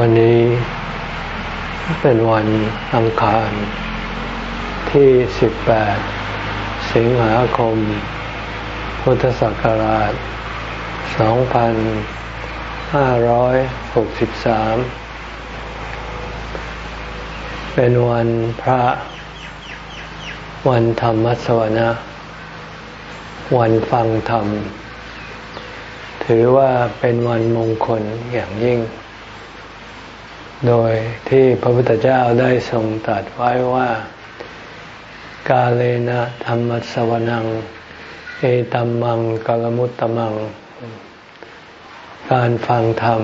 วันนี้เป็นวันอังคารที่ 18 สิงหาคม พุทธศักราช 2563 เป็นวันพระ วันธรรมสวนะ วันฟังธรรม ถือว่าเป็นวันมงคลอย่างยิ่ง โดยที่พระพุทธเจ้าได้ทรงตรัสไว้ว่า กาเลนะธรรมสวนัง เอตัมมังกลมุตตมัง การฟังธรรม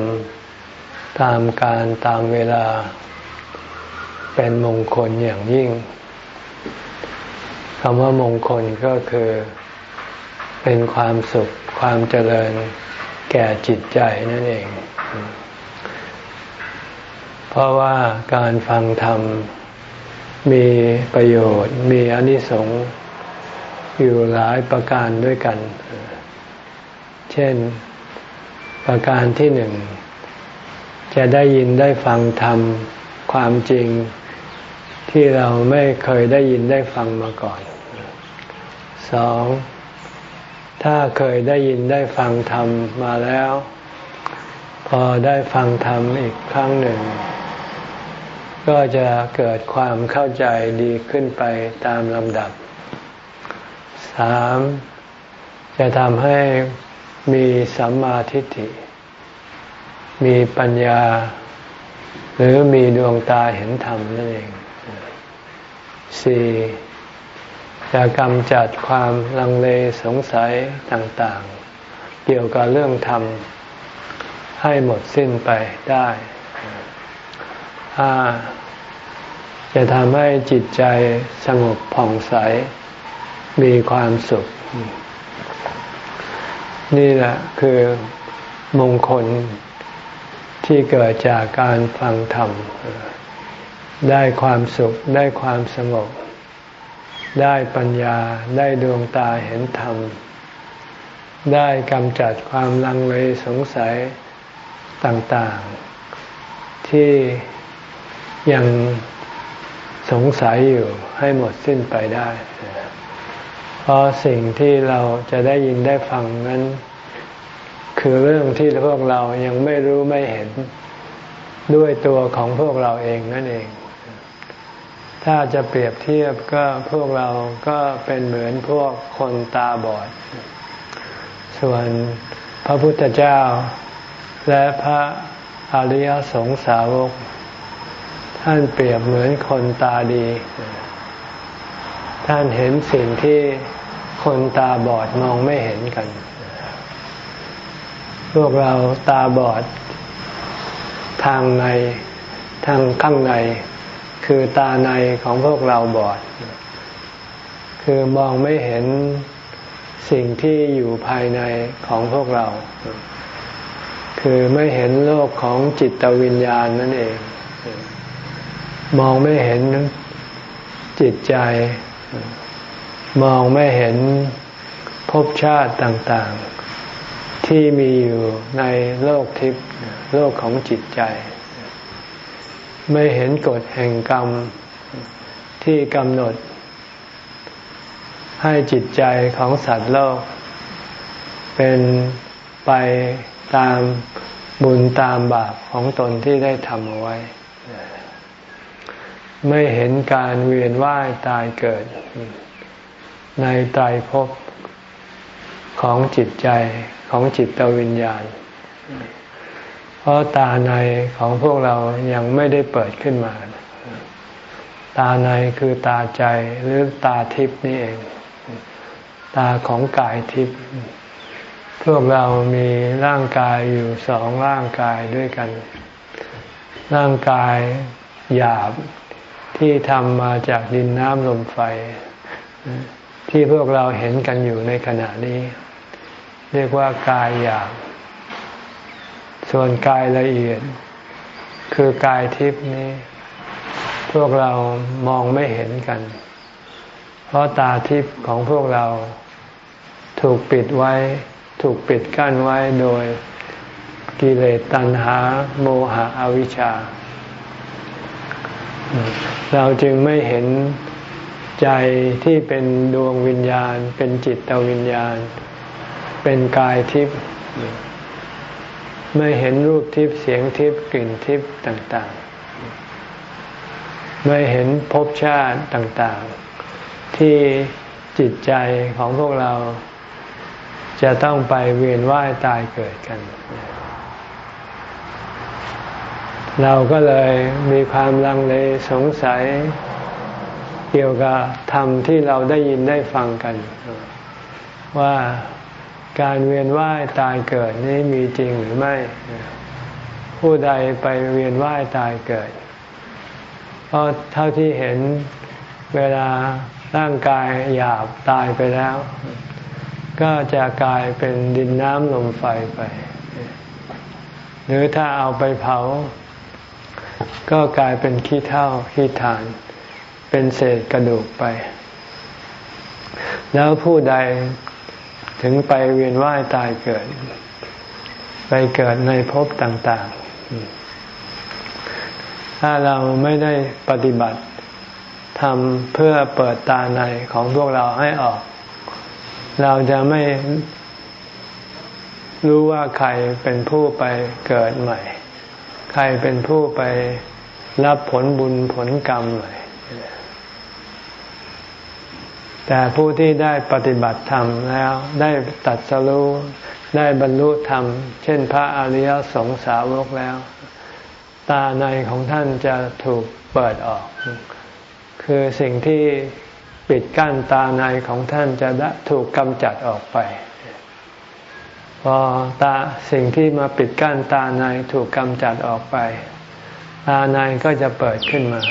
ตามการตามเวลา เป็นมงคลอย่างยิ่งคำว่ามงคลก็คือ เป็นความสุขความเจริญแก่จิตใจนั่นเอง ราะว่าการฟังธรรมมีประโยชน์ มีอนิสงส์อยู่หลายประการด้วยกัน เช่นประการที่หนึ่ง จะได้ยินได้ฟังธรรมความจริงที่เราไม่เคยได้ยินได้ฟังมาก่อน สอง ถ้าเคยได้ยินได้ฟังธรรมมาแล้ว พอได้ฟังธรรมอีกครั้งหนึ่ง ก็จะเกิดความเข้าใจดีขึ้นไปตามลำดับสามจะทำให้มีสัมมาทิฏฐิ มีปัญญา หรือมีดวงตาเห็นธรรมนั่นเองสี่จะกำจัดความลังเลสงสัยต่างๆ เกี่ยวกับเรื่องธรรม ให้หมดสิ้นไปได้้าจะทำให้จิตใจสงบผ่องใส มีความสุข นี่แหละคือมงคลที่เกิดจากการฟังธรรม ได้ความสุขได้ความสงบ ได้ปัญญาได้ดวงตาเห็นธรรม ได้กำจัดความลังเลสงสัยต่างๆ ที่ ยังสงสัยอยู่ให้หมดสิ้นไปได้ เพราะสิ่งที่เราจะได้ยินได้ฟังนั้น คือเรื่องที่พวกเรายังไม่รู้ไม่เห็นด้วยตัวของพวกเราเองนั่นเอง ถ้าจะเปรียบเทียบก็พวกเราก็เป็นเหมือนพวกคนตาบอด ส่วนพระพุทธเจ้าและพระอริยสงสาวก ท่านเปรียบเหมือนคนตาดี ท่านเห็นสิ่งที่คนตาบอดมองไม่เห็นกัน พวกเราตาบอด ทางในทางข้างใน คือตาในของพวกเราบอด คือมองไม่เห็นสิ่งที่อยู่ภายในของพวกเรา คือไม่เห็นโลกของจิตวิญญาณนั่นเอง มองไม่เห็นจิตใจ มองไม่เห็นภพชาติต่างๆ ที่มีอยู่ในโลกทิพย์โลกของจิตใจ ไม่เห็นกฎแห่งกรรมที่กำหนด ให้จิตใจของสัตว์โลก เป็นไปตามบุญตามบาปของตนที่ได้ทำเอาไว้ ไม่เห็นการเวียนว่ายตายเกิด ในตายภพของจิตใจของจิตวิญญาณ เพราะตาในของพวกเรายังไม่ได้เปิดขึ้นมา ตาในคือตาใจหรือตาทิพนี่เอง ตาของกายทิพพวกเรามีร่างกายอยู่สองร่างกายด้วยกัน ร่างกายหยาบ ที่ทำมาจากดินน้ำลมไฟ ที่พวกเราเห็นกันอยู่ในขณะนี้ เรียกว่ากายหยาบส่วนกายละเอียด คือกายทิพย์นี้ พวกเรามองไม่เห็นกัน เพราะตาทิพย์ของพวกเราถูกปิดไว้ ถูกปิดกั้นไว้โดยกิเลสตัณหา โมหะอวิชชา เราจึงไม่เห็นใจที่เป็นดวงวิญญาณ เป็นจิตวิญญาณ เป็นกายทิพย์ไม่เห็นรูปทิพย์เสียงทิพย์กลิ่นทิพย์ต่างๆ ไม่เห็นภพชาติต่างๆ ที่จิตใจของพวกเราจะต้องไปเวียนว่ายตายเกิดกัน เเราก็เลยมีความลังเลสงสัยเกี่ยวกับธรรมที่เราได้ยินได้ฟังกัน ว่าการเวียนว่ายตายเกิดนี้มีจริงหรือไม่ ผู้ใดไปเวียนว่ายตายเกิด เพราะเท่าที่เห็นเวลาร่างกายหยาบตายไปแล้ว ก็จะกลายเป็นดินน้ำลมไฟไป หรือถ้าเอาไปเผา ก็กลายเป็นขี้เถ้าขี้ฐาน เป็นเศษกระดูกไป แล้วผู้ใดถึงไปเวียนว่ายตายเกิด ไปเกิดในภพต่าง ๆ ถ้าเราไม่ได้ปฏิบัติทำเพื่อเปิดตาในของพวกเราให้ออก เราจะไม่รู้ว่าใครเป็นผู้ไปเกิดใหม่ ใครเป็นผู้ไปรับผลบุญผลกรรมใหม่แต่ผู้ที่ได้ปฏิบัติธรรมแล้วได้ตัดสรู้ได้บรรลุธรรม เช่นพระอริยสงสาวกแล้ว ตาในของท่านจะถูกเปิดออก คือสิ่งที่ปิดกั้นตาในของท่านจะถูกกำจัดออกไป พอตาสิ่งที่มาปิดกั้นตาในถูกกำจัดออกไป ตาในก็จะเปิดขึ้นมา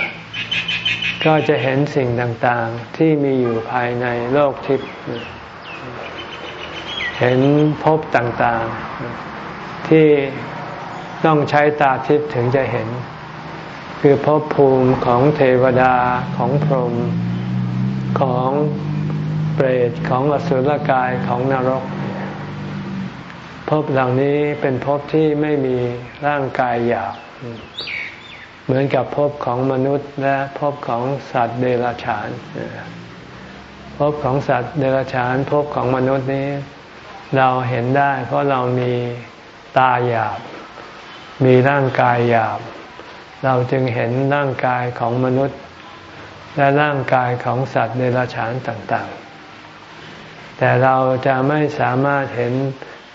ก็จะเห็นสิ่งต่างๆที่มีอยู่ภายในโลกทิพย์เห็นภพต่างๆ ที่ต้องใช้ตาทิพย์ถึงจะเห็น คือภพภูมิของเทวดาของพรหมของเปรตของอสุรกายของนรก ภพเหล่านี้เป็นภพที่ไม่มีร่างกายหยาบเหมือนกับภพของมนุษย์และภพของสัตว์เดรัจฉานภพของสัตว์เดรัจฉานภพของมนุษย์นี้ เราเห็นได้ เพราะเรามีตาหยาบ มีร่างกายหยาบ เราจึงเห็นร่างกายของมนุษย์ และร่างกายของสัตว์เดรัจฉานต่าง ๆ แต่เราจะไม่สามารถเห็น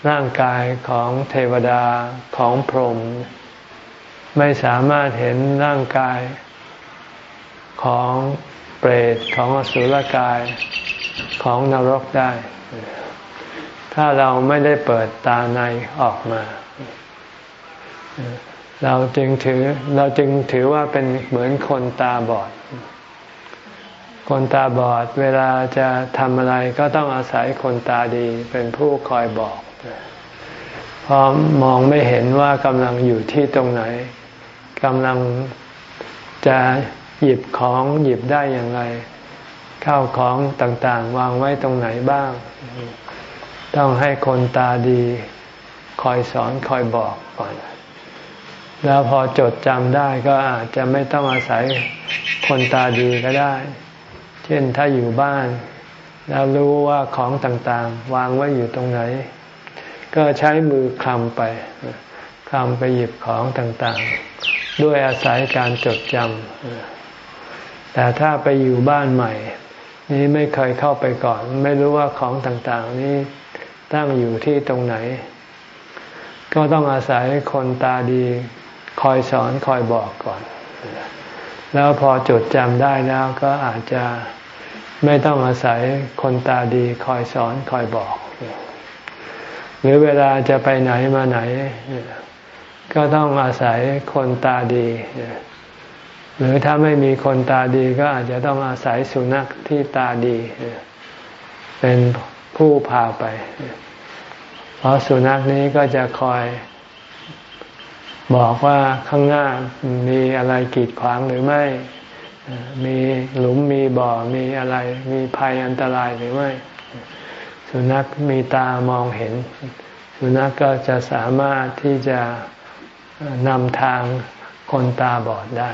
ร่างกายของเทวดาของพรหมไม่สามารถเห็นร่างกายของเปรตของอสุรกายของนรกได้ ถ้าเราไม่ได้เปิดตาในออกมา เราจึงถือเราจึงถือว่าเป็นเหมือนคนตาบอด คนตาบอดเวลาจะทำอะไรก็ต้องอาศัยคนตาดีเป็นผู้คอยบอก เพราะมองไม่เห็นว่ากำลังอยู่ที่ตรงไหนกำลังจะหยิบของหยิบได้อย่างไร ข้าวของต่างๆ วางไว้ตรงไหนบ้าง ต้องให้คนตาดีคอยสอนคอยบอกก่อน แล้วพอจดจำได้ก็อาจจะไม่ต้องอาศัยคนตาดีก็ได้ เช่นถ้าอยู่บ้าน แล้วรู้ว่าของต่างๆ วางไว้อยู่ตรงไหน ก็ใช้มือคลำไปคลำไปหยิบของต่างๆ ด้วยอาศัยการจดจำแต่ถ้าไปอยู่บ้านใหม่ นี้ไม่เคยเข้าไปก่อน ไม่รู้ว่าของต่างๆ นี้ตั้งอยู่ที่ตรงไหน ก็ต้องอาศัยคนตาดีคอยสอนคอยบอกก่อน แล้วพอจดจำได้แล้วก็อาจจะไม่ต้องอาศัยคนตาดีคอยสอนคอยบอก หรือเวลาจะไปไหนมาไหน ก็ต้องอาศัยคนตาดี หรือถ้าไม่มีคนตาดีก็อาจจะต้องอาศัยสุนัขที่ตาดี เป็นผู้พาไป เพราะสุนัขนี้ก็จะคอยบอกว่าข้างหน้ามีอะไรกีดขวางหรือไม่ มีหลุมมีบ่อ มีอะไร มีภัยอันตรายหรือไม่ สุนัขมีตามองเห็น สุนัขกก็จะสามารถที่จะนำทางคนตาบอดได้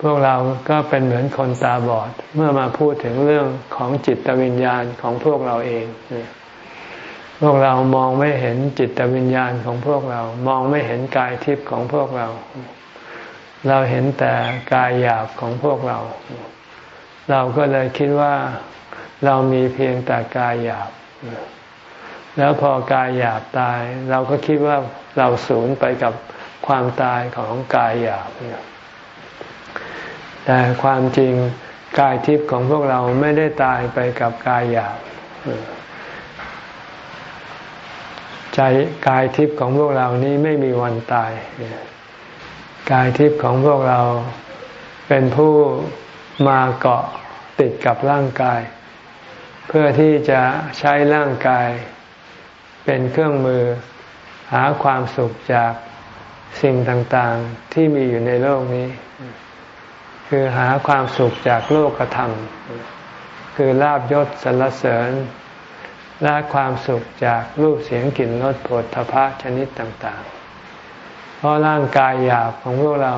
พวกเราก็เป็นเหมือนคนตาบอด เมื่อมาพูดถึงเรื่องของจิตวิญญาณของพวกเราเอง พวกเรามองไม่เห็นจิตวิญญาณของพวกเรา มองไม่เห็นกายทิพย์ของพวกเรา เราเห็นแต่กายหยาบของพวกเรา เราก็เลยคิดว่า เรามีเพียงแต่กายหยาบ แล้วพอกายหยาบตาย เราก็คิดว่าเราสูญไปกับความตายของกายหยาบแต่ความจริงกายทิพย์ของพวกเราไม่ได้ตายไปกับกายหยาบใจกายทิพย์ของพวกเรานี้ไม่มีวันตาย กายทิพย์ของพวกเราเป็นผู้มาเกาะติดกับร่างกาย เพื่อที่จะใช้ร่างกายเป็นเครื่องมือหาความสุขจากสิ่งต่างๆที่มีอยู่ในโลกนี้ คือหาความสุขจากโลกธรรม คือลาบยศสรรเสริญและความสุขจากรูปเสียงกลิ่นรสผลทพะชนิดต่างๆ เพราะร่างกายหยาบของพวกเรา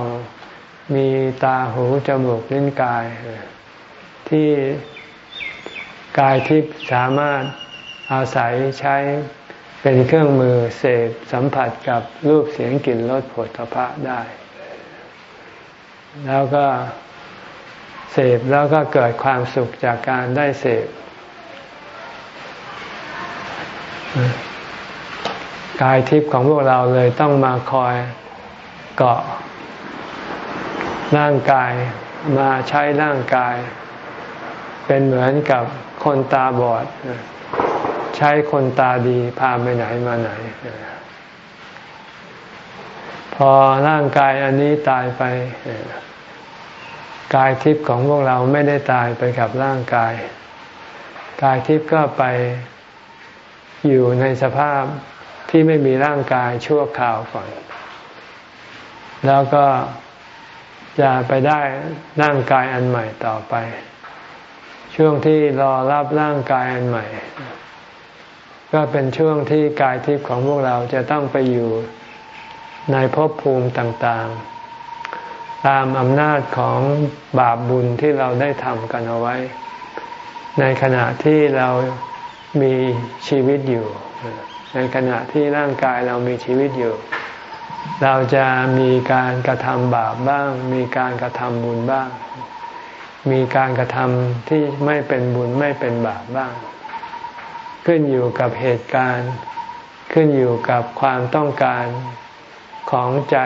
มีตาหูจมูกลิ้นกาย ที่ กายทิพย์สามารถอาศัยใช้เป็นเครื่องมือเสพสัมผัสกับรูปเสียงกลิ่นรสผลพระได้ แล้วก็เสพแล้วก็เกิดความสุขจากการได้เสพกายทิพย์ของพวกเราเลยต้องมาคอยเกาะร่างกายมาใช้ร่างกาย เป็นเหมือนกับ คนตาบอด ใช้คนตาดีพาไปไหนมาไหน พอร่างกายอันนี้ตายไปกายทิพย์ของพวกเราไม่ได้ตายไปกับร่างกาย กายทิพย์ก็ไปอยู่ในสภาพที่ไม่มีร่างกายชั่วคราวก่อน แล้วก็จะไปได้ร่างกายอันใหม่ต่อไป ช่วงที่รอรับร่างกายอันใหม่ ก็เป็นช่วงที่กายทิพย์ของพวกเราจะต้องไปอยู่ในภพภูมิต่างๆ ตามอำนาจของบาปบุญที่เราได้ทำกันเอาไว้ ในขณะที่เรามีชีวิตอยู่ ในขณะที่ร่างกายเรามีชีวิตอยู่ เราจะมีการกระทำบาปบ้าง มีการกระทำบุญบ้าง มีการกระทำที่ไม่เป็นบุญไม่เป็นบาปบ้าง ขึ้นอยู่กับเหตุการณ์ ขึ้นอยู่กับความต้องการของใจ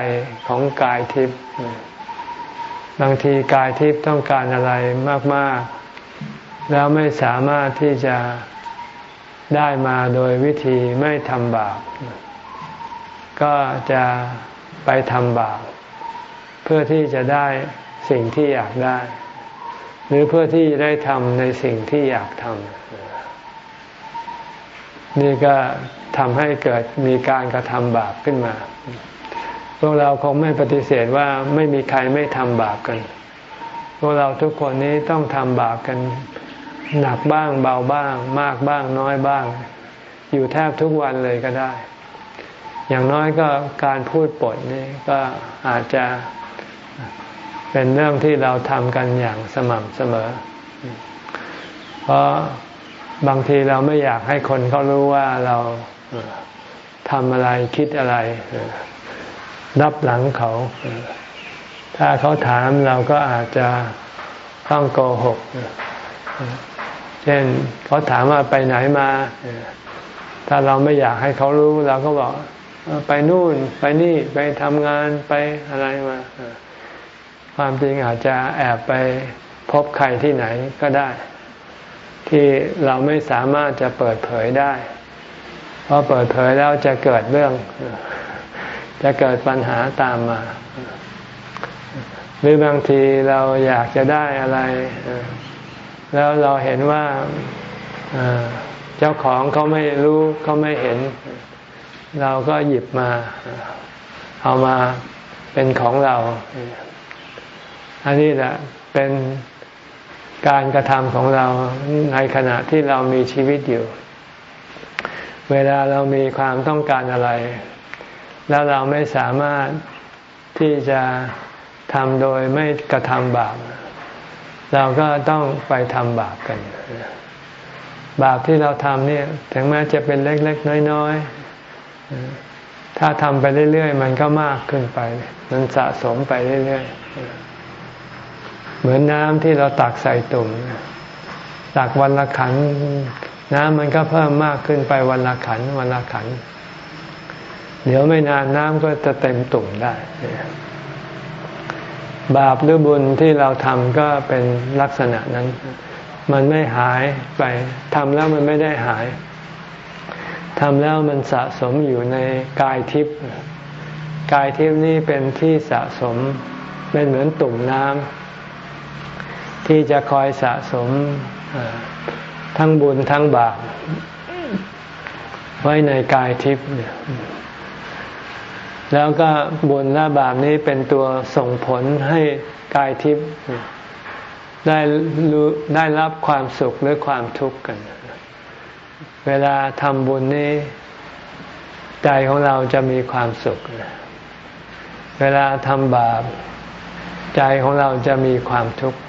ของกายทิพย์บางทีกายทิพย์ต้องการอะไรมาก ๆ แล้วไม่สามารถที่จะได้มาโดยวิธีไม่ทำบาปก็จะไปทำบาปเพื่อที่จะได้สิ่งที่อยากได้ หรือเพื่อที่ได้ทำในสิ่งที่อยากทำนี่ก็ทำให้เกิดมีการกระทำบาปขึ้นมา พวกเราคงไม่ปฏิเสธว่าไม่มีใครไม่ทำบาปกัน พวกเราทุกคนนี้ต้องทำบาปกัน หนักบ้างเบาบ้าง มากบ้างน้อยบ้าง อยู่แทบทุกวันเลยก็ได้ อย่างน้อยก็การพูดปดนี่ก็อาจจะ เป็นเรื่องที่เราทำกันอย่างสม่ำเสมอ เพราะบางทีเราไม่อยากให้คนเขารู้ว่าเราทำอะไรคิดอะไรรับหลังเขา ถ้าเขาถามเราก็อาจจะต้องโกหก เช่นเขาถามว่าไปไหนมา ถ้าเราไม่อยากให้เขารู้ เราก็บอกไปนู่น ไปนี่ไปทำงานไปอะไรมา ความจริงอาจจะแอบไปพบใครที่ไหนก็ได้ ที่เราไม่สามารถจะเปิดเผยได้ เพราะเปิดเผยแล้วจะเกิดเรื่อง จะเกิดปัญหาตามมา หรือบางทีเราอยากจะได้อะไร แล้วเราเห็นว่าเจ้าของเขาไม่รู้เขาไม่เห็น เราก็หยิบมา เอามาเป็นของเรา อันนี้แหละเป็นการกระทำของเราในขณะที่เรามีชีวิตอยู่ เวลาเรามีความต้องการอะไร แล้วเราไม่สามารถที่จะทำโดยไม่กระทำบาป เราก็ต้องไปทำบาปกัน บาปที่เราทำเนี่ยถึงแม้จะเป็นเล็ก ๆ น้อย ๆ ถ้าทำไปเรื่อย ๆ มันก็มากขึ้นไป มันสะสมไปเรื่อย ๆ เหมือนน้ำที่เราตักใส่ตุ่มตักวันละขัน น้ำมันก็เพิ่มมากขึ้นไปวันละขัน วันละขัน เดี๋ยวไม่นานน้ำก็จะเต็มตุ่มได้ บาปหรือบุญที่เราทำก็เป็นลักษณะนั้น มันไม่หายไปทำแล้วมันไม่ได้หายทำแล้วมันสะสมอยู่ในกายทิพย์กายทิพย์นี้เป็นที่สะสมเป็นเหมือนตุ่มน้ำ ที่จะคอยสะสมทั้งบุญทั้งบาปไว้ในกายทิพย์แล้วก็บุญและบาปนี้เป็นตัวส่งผลให้กายทิพย์ได้รู้ได้รับความสุขหรือความทุกข์กัน เวลาทำบุญนี้ใจของเราจะมีความสุข เวลาทำบาป ใจของเราจะมีความทุกข์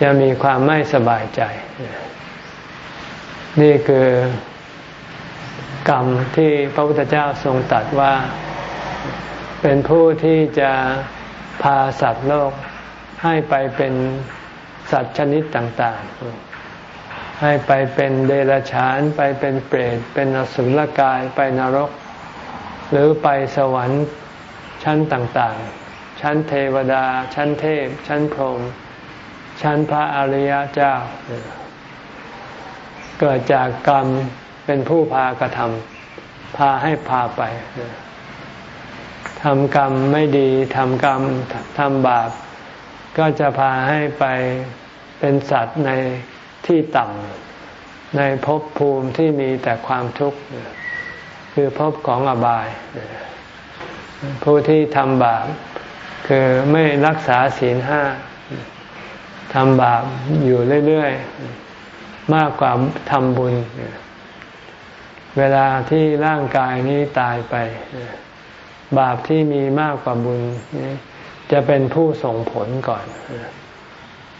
จะมีความไม่สบายใจ นี่คือกรรมที่พระพุทธเจ้าทรงตรัสว่า เป็นผู้ที่จะพาสัตว์โลกให้ไปเป็นสัตว์ชนิดต่าง ๆ ให้ไปเป็นเดรัจฉาน ไปเป็นเปรต เป็นอสุรกาย ไปนรก หรือไปสวรรค์ชั้นต่าง ๆ ชั้นเทวดา ชั้นเทพ ชั้นพรหม ชั้นพระอริยเจ้า เกิดจากกรรมเป็นผู้พากระทำพาให้พาไปทำกรรมไม่ดีทำกรรมทำบาป ก็จะพาให้ไปเป็นสัตว์ในที่ต่ำในภพภูมิที่มีแต่ความทุกข์คือภพของอบาย ผู้ที่ทำบาปคือไม่รักษาศีลห้า ทำบาปอยู่เรื่อยๆ มากกว่าทำบุญ เวลาที่ร่างกายนี้ตายไป บาปที่มีมากกว่าบุญ จะเป็นผู้ส่งผลก่อน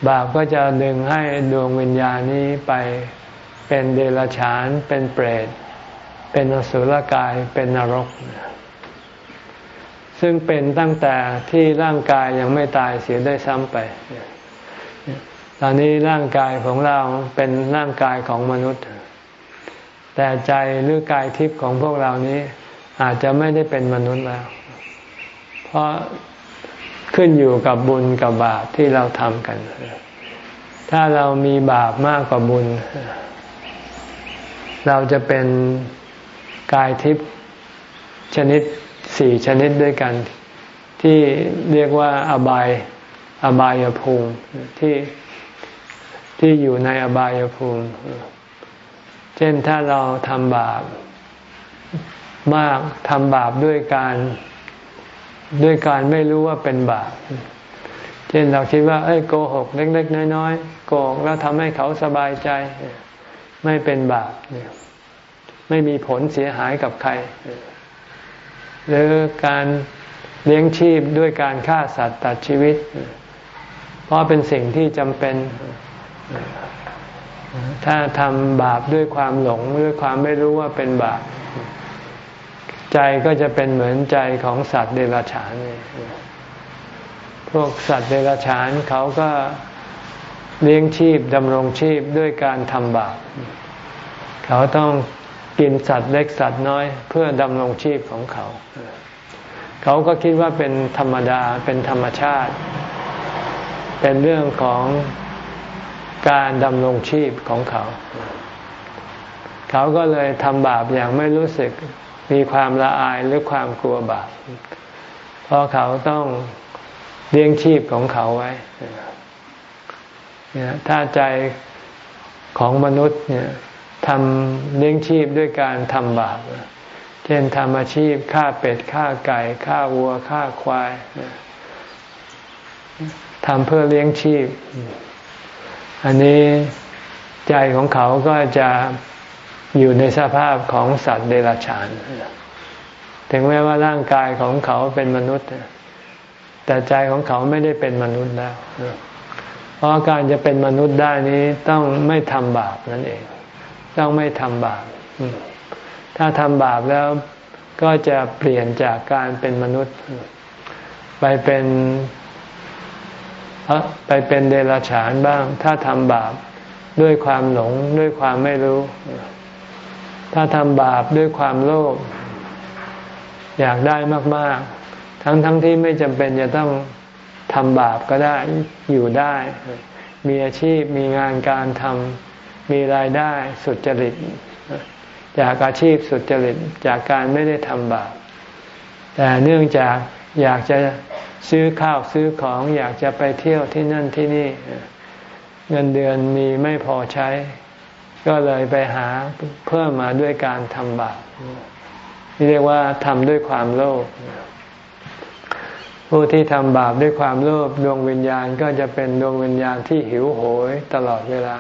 บาปก็จะดึงให้ดวงวิญญาณนี้ไปเป็นเดรัจฉาน เป็นเปรต เป็นอสุรกาย เป็นนรก ซึ่งเป็นตั้งแต่ที่ร่างกายยังไม่ตายเสียได้ซ้ำไป ตอนนี้ร่างกายของเราเป็นร่างกายของมนุษย์ แต่ใจหรือกายทิพย์ของพวกเรานี้อาจจะไม่ได้เป็นมนุษย์แล้ว เพราะขึ้นอยู่กับบุญกับบาปที่เราทำกัน ถ้าเรามีบาปมากกว่าบุญ เราจะเป็นกายทิพย์ชนิดสี่ชนิดด้วยกัน ที่เรียกว่าอบาย อบายภูมิที่ ที่อยู่ในอบายภูมิ เช่นถ้าเราทำบาปมากทำบาปด้วยการด้วยการไม่รู้ว่าเป็นบาป เช่นเราคิดว่าเอ้ยโกหกเล็ก ๆ น้อยๆโกหกแล้วทำให้เขาสบายใจ ไม่เป็นบาปไม่มีผลเสียหายกับใคร หรือการเลี้ยงชีพด้วยการฆ่าสัตว์ตัดชีวิต เพราะเป็นสิ่งที่จำเป็น ถ้าทำบาปด้วยความหลงด้วยความไม่รู้ว่าเป็นบาป ใจก็จะเป็นเหมือนใจของสัตว์เดรัจฉานพวกสัตว์เดรัจฉานเขาก็เลี้ยงชีพดำรงชีพด้วยการทำบาป เขาต้องกินสัตว์เล็กสัตว์น้อย เพื่อดำรงชีพของเขา เขาก็คิดว่าเป็นธรรมดาเป็นธรรมชาติ เป็นเรื่องของ การดำรงชีพของเขา เขาก็เลยทำบาปอย่างไม่รู้สึกมีความละอายหรือความกลัวบาป เพราะเขาต้องเลี้ยงชีพของเขาไว้ ถ้าใจของมนุษย์เนี่ยทำเลี้ยงชีพด้วยการทำบาป เช่นทำอาชีพฆ่าเป็ดฆ่าไก่ฆ่าวัวฆ่าควายทำเพื่อเลี้ยงชีพ อันนี้ใจของเขาก็จะอยู่ในสภาพของสัตว์เดรัจฉาน ถึงแม้ว่าร่างกายของเขาเป็นมนุษย์ แต่ใจของเขาไม่ได้เป็นมนุษย์แล้ว เพราะการจะเป็นมนุษย์ได้นี้ต้องไม่ทำบาปนั่นเอง ต้องไม่ทำบาป ถ้าทำบาปแล้วก็จะเปลี่ยนจากการเป็นมนุษย์ ไปเป็น ไปเป็นเดรัจฉานบ้าง ถ้าทำบาปด้วยความหลงด้วยความไม่รู้ ถ้าทำบาปด้วยความโลภอยากได้มาก ๆ ทั้งทั้งที่ไม่จำเป็นจะต้องทำบาปก็ได้อยู่ได้ มีอาชีพมีงานการทำมีรายได้สุจริต จากอาชีพสุจริตจากการไม่ได้ทำบาปแต่เนื่องจาก อยากจะซื้อข้าวซื้อของอยากจะไปเที่ยวที่นั่นที่นี่ เงินเดือนมีไม่พอใช้ ก็เลยไปหาเพิ่มมาด้วยการทำบาปนี่เรียกว่าทำด้วยความโลภผู้ที่ทำบาปด้วยความโลภดวงวิญญาณก็จะเป็นดวงวิญญาณที่หิวโหยตลอดเวลา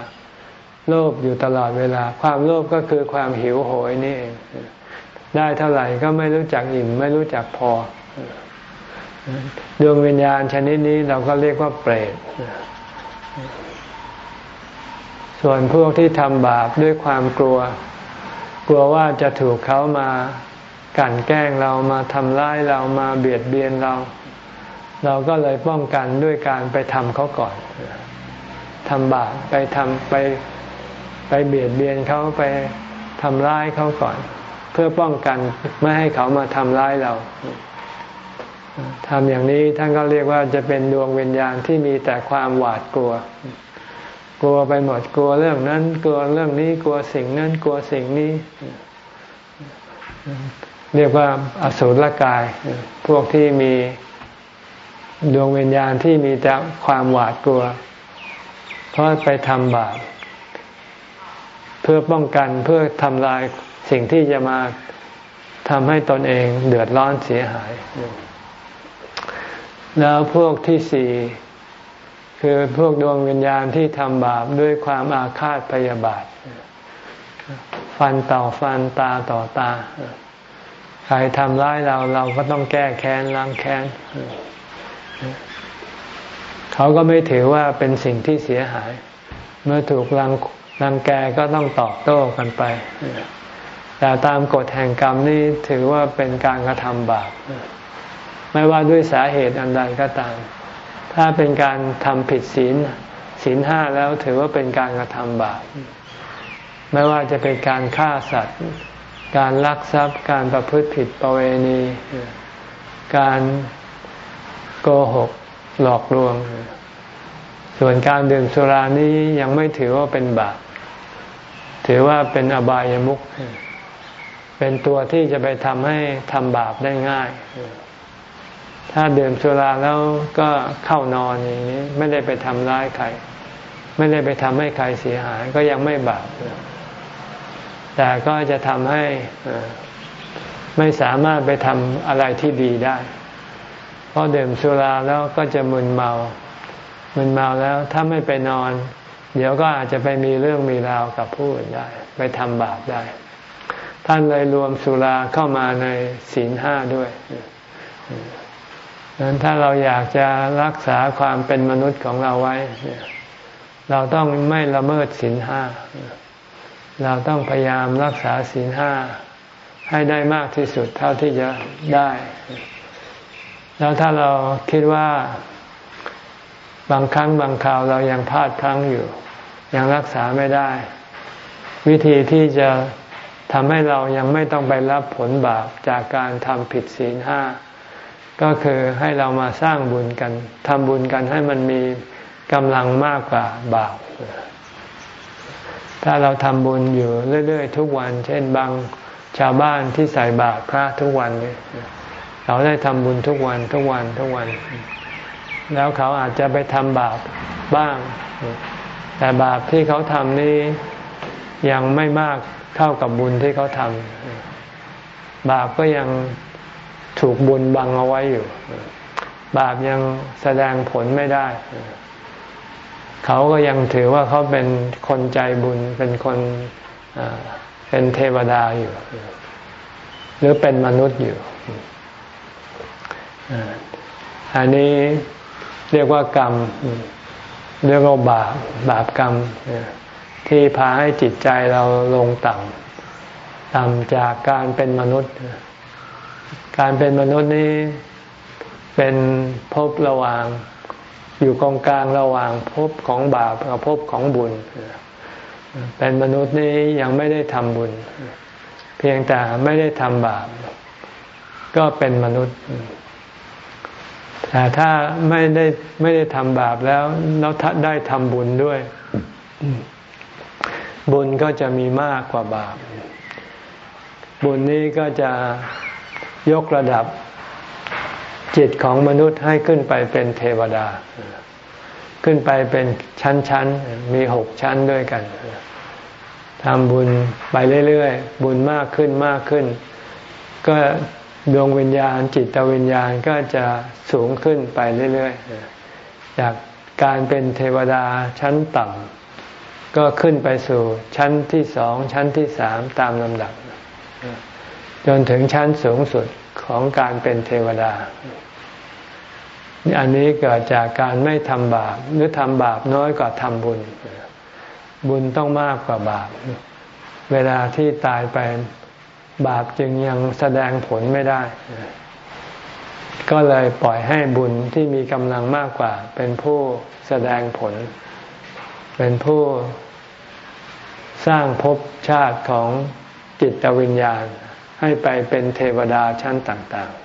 โลภอยู่ตลอดเวลา ความโลภก็คือความหิวโหยนี่เองได้เท่าไหร่ก็ไม่รู้จักอิ่มไม่รู้จักพอ ดวงวิญญาณชนิดนี้เราก็เรียกว่าเปรตส่วนพวกที่ทำบาปด้วยความกลัว กลัวว่าจะถูกเขามากั่นแกล้งเรามาทำร้ายเรามาเบียดเบียนเรา เราก็เลยป้องกันด้วยการไปทำเขาก่อนทำบาปไปทำไปไปเบียดเบียนเขาไปทำร้ายเขาก่อน เพื่อป้องกันไม่ให้เขามาทำร้ายเรา ทำอย่างนี้ท่านก็เรียกว่าจะเป็นดวงวิญญาณที่มีแต่ความหวาดกลัว กลัวไปหมดกลัวเรื่องนั้น กลัวเรื่องนี้กลัวสิ่งนั้นกลัวสิ่งนี้ เรียกว่าอสุรกาย พวกที่มีดวงวิญญาณที่มีแต่ความหวาดกลัว เพราะไปทำบาปเพื่อป้องกันเพื่อทำลายสิ่งที่จะมาทำให้ตนเองเดือดร้อนเสียหาย แล้วพวกที่สี่คือพวกดวงวิญญาณที่ทำบาปด้วยความอาฆาตพยาบาท ฟันต่อฟันตาต่อตา ใครทำร้ายเราเราก็ต้องแก้แค้นล้างแค้น เขาก็ไม่ถือว่าเป็นสิ่งที่เสียหาย เมื่อถูกรังรังแกก็ต้องตอบโต้กันไป แต่ตามกฎแห่งกรรมนี่ถือว่าเป็นการกระทำบาป ไม่ว่าด้วยสาเหตุอันใดก็ตาม ถ้าเป็นการทำผิดศีลศีลห้าแล้วถือว่าเป็นการกระทำบาปไม่ว่าจะเป็นการฆ่าสัตว์ การลักทรัพย์ การประพฤติผิดประเวณี การโกหกหลอกลวง ส่วนการดื่มสุรานี้ยังไม่ถือว่าเป็นบาป ถือว่าเป็นอบายามุข เป็นตัวที่จะไปทำให้ทำบาปได้ง่าย ถ้าดื่มสุราแล้วก็เข้านอนอย่างนี้ ไม่ได้ไปทำร้ายใคร ไม่ได้ไปทำให้ใครเสียหาย ก็ยังไม่บาปแต่ก็จะทำให้ไม่สามารถไปทำอะไรที่ดีได้ เพราะดื่มสุราแล้วก็จะมึนเมามึนเมาแล้วถ้าไม่ไปนอน เดี๋ยวก็อาจจะไปมีเรื่องมีราวกับผู้อื่นได้ ไปทำบาปได้ ท่านเลยรวมสุราเข้ามาในศีลห้าด้วย นั้นถ้าเราอยากจะรักษาความเป็นมนุษย์ของเราไว้ เราต้องไม่ละเมิดศีลห้า เราต้องพยายามรักษาศีลห้าให้ได้มากที่สุดเท่าที่จะได้ แล้วถ้าเราคิดว่าบางครั้งบางคราวเรายังพลาดพลั้งอยู่ ยังรักษาไม่ได้ วิธีที่จะทำให้เรายังไม่ต้องไปรับผลบาปจากการทำผิดศีลห้า ก็คือให้เรามาสร้างบุญกันทำบุญกันให้มันมีกำลังมากกว่าบาปถ้าเราทำบุญอยู่เรื่อย ๆ ทุกวัน เช่นบางชาวบ้านที่ใส่บาตรพระทุกวันเนี่ยเขาได้ทำบุญทุกวันทุกวันทุกวัน แล้วเขาอาจจะไปทำบาปบ้าง แต่บาปที่เขาทำนี้ยังไม่มากเท่ากับบุญที่เขาทำบาปก็ยัง ถูกบุญบังเอาไว้อยู่ บาปยังแสดงผลไม่ได้ เขาก็ยังถือว่าเขาเป็นคนใจบุญเป็นคนเป็นเทวดาอยู่ หรือเป็นมนุษย์อยู่ อันนี้เรียกว่ากรรม เรียกว่าบาปบาปกรรม ที่พาให้จิตใจเราลงต่ำต่ำจากการเป็นมนุษย์ การเป็นมนุษย์นี้เป็นภพระหว่าง อยู่กองกลางระหว่างภพของบาปกับภพของบุญ เป็นมนุษย์นี้ยังไม่ได้ทำบุญ เพียงแต่ไม่ได้ทำบาป ก็เป็นมนุษย์แต่ถ้าไม่ได้ไม่ได้ทำบาปแล้วแล้วได้ทำบุญด้วย บุญก็จะมีมากกว่าบาป บุญนี้ก็จะ ยกระดับจิตของมนุษย์ให้ขึ้นไปเป็นเทวดา ขึ้นไปเป็นชั้นๆ มีหกชั้นด้วยกันทำบุญไปเรื่อยๆ บุญมากขึ้นมากขึ้น ก็ดวงวิญญาณ จิตวิญญาณก็จะสูงขึ้นไปเรื่อยๆ จากการเป็นเทวดาชั้นต่ำก็ขึ้นไปสู่ชั้นที่สองชั้นที่สามตามลำดับ จนถึงชั้นสูงสุดของการเป็นเทวดา อันนี้เกิดจากการไม่ทำบาปหรือทำบาปน้อยกว่าทำบุญ บุญต้องมากกว่าบาป เวลาที่ตายไปบาปจึงยังแสดงผลไม่ได้ ก็เลยปล่อยให้บุญที่มีกำลังมากกว่า เป็นผู้แสดงผล เป็นผู้สร้างภพชาติของจิตวิญญาณ ให้ไปเป็นเทวดาชั้นต่างๆ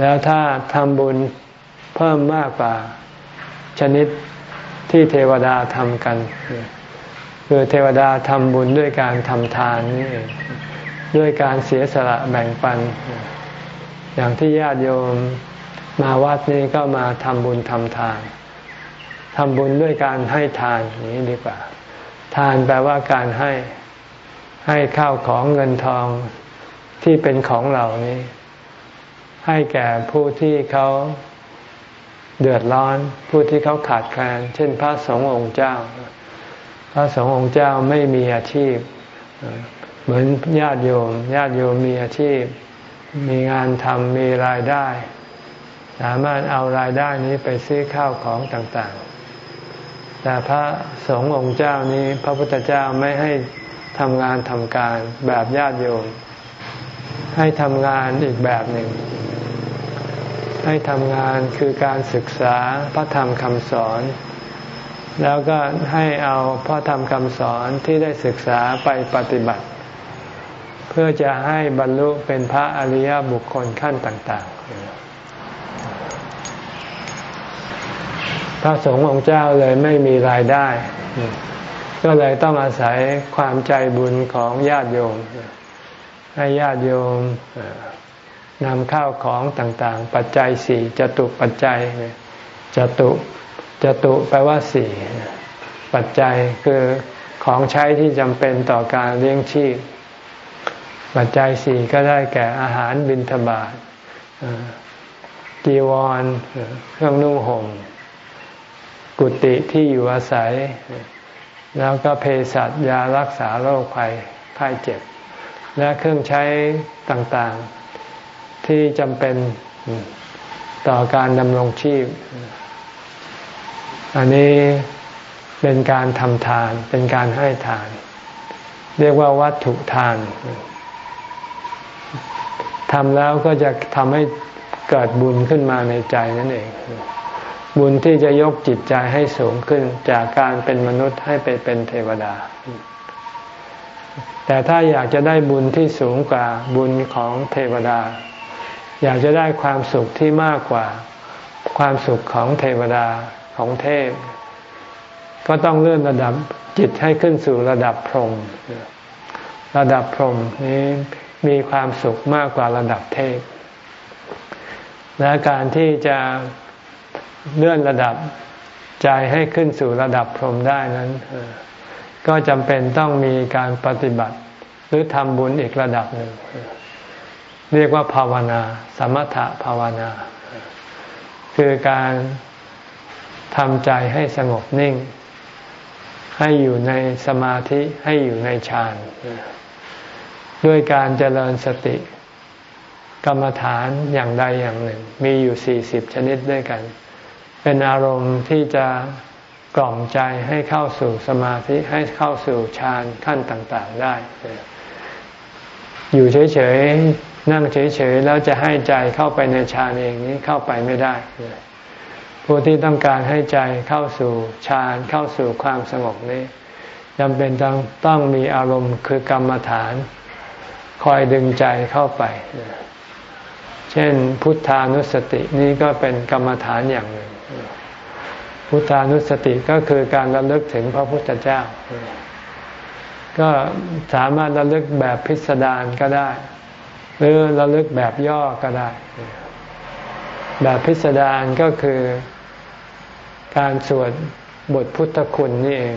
แล้วถ้าทำบุญเพิ่มมากกว่าชนิดที่เทวดาทำกัน คือเทวดาทำบุญด้วยการทำทานนี่ด้วยการเสียสละแบ่งปัน อย่างที่ญาติโยมมาวัดนี้ก็มาทำบุญทำทานทำบุญด้วยการให้ทานนี้ดีกว่า ทานแปลว่าการให้ ให้ข้าวของเงินทองที่เป็นของเหล่านี้ ให้แก่ผู้ที่เขาเดือดร้อน ผู้ที่เขาขาดแคลนเช่นพระสงฆ์องค์เจ้า พระสงฆ์องค์เจ้าไม่มีอาชีพ เหมือนญาติโยม ญาติโยมมีอาชีพ มีงานทำมีรายได้ สามารถเอารายได้นี้ไปซื้อข้าวของต่างๆ แต่พระสงฆ์องค์เจ้านี้ พระพุทธเจ้าไม่ให้ ทำงานทำการแบบญาติโยม ให้ทำงานอีกแบบหนึ่ง ให้ทำงานคือการศึกษาพระธรรมคำสอน แล้วก็ให้เอาพระธรรมคำสอนที่ได้ศึกษาไปปฏิบัติ เพื่อจะให้บรรลุเป็นพระอริยบุคคลขั้นต่าง ๆพระสงฆ์องค์เจ้าเลยไม่มีรายได้ ก็เลยต้องอาศัยความใจบุญของญาติโยม ให้ญาติโยมนำข้าวของต่างๆ ปัจจัยสี่จตุปัจจัยจตุจตุแปลว่าสี่ปัจจัยคือของใช้ที่จำเป็นต่อการเลี้ยงชีพ ปัจจัยสี่ก็ได้แก่อาหารบิณฑบาตจีวรเครื่องนุ่งห่มกุฏิที่อยู่อาศัย แล้วก็เภสัชยารักษาโรคภัยไข้เจ็บ และเครื่องใช้ต่างๆ ที่จำเป็นต่อการดำรงชีพ อันนี้เป็นการทำทาน เป็นการให้ทาน เรียกว่าวัตถุทานทำแล้วก็จะทำให้เกิดบุญขึ้นมาในใจนั่นเอง บุญที่จะยกจิตใจให้สูงขึ้นจากการเป็นมนุษย์ให้ไปเป็นเทวดา แต่ถ้าอยากจะได้บุญที่สูงกว่าบุญของเทวดา อยากจะได้ความสุขที่มากกว่า ความสุขของเทวดาของเทพ ก็ต้องเลื่อนระดับจิตให้ขึ้นสู่ระดับพรหมระดับพรหมนี้มีความสุขมากกว่าระดับเทพ และการที่จะ เลื่อนระดับใจให้ขึ้นสู่ระดับพรหมได้นั้น ก็จำเป็นต้องมีการปฏิบัติ หรือทำบุญอีกระดับหนึ่ง เรียกว่าภาวนา สมถะภาวนา คือการทำใจให้สงบนิ่ง ให้อยู่ในสมาธิให้อยู่ในฌานด้วยการเจริญสติ กรรมฐานอย่างใดอย่างหนึ่ง มีอยู่สี่สิบชนิดด้วยกัน เป็นอารมณ์ที่จะกล่อมใจให้เข้าสู่สมาธิให้เข้าสู่ฌานขั้นต่างๆได้ อยู่เฉยๆนั่งเฉยๆแล้วจะให้ใจเข้าไปในฌานเองนี้เข้าไปไม่ได้ผู้ที่ต้องการให้ใจเข้าสู่ฌานเข้าสู่ความสงบนี้จำเป็นต้องต้องมีอารมณ์คือกรรมฐาน คอยดึงใจเข้าไป เช่นพุทธานุสตินี้ก็เป็นกรรมฐานอย่างหนึ่ง พุทธานุสติก็คือการระลึกถึงพระพุทธเจ้า ก็สามารถระลึกแบบพิสดารก็ได้ หรือระลึกแบบย่อก็ได้ แบบพิสดารก็คือการสวดบทพุทธคุณนี่เอง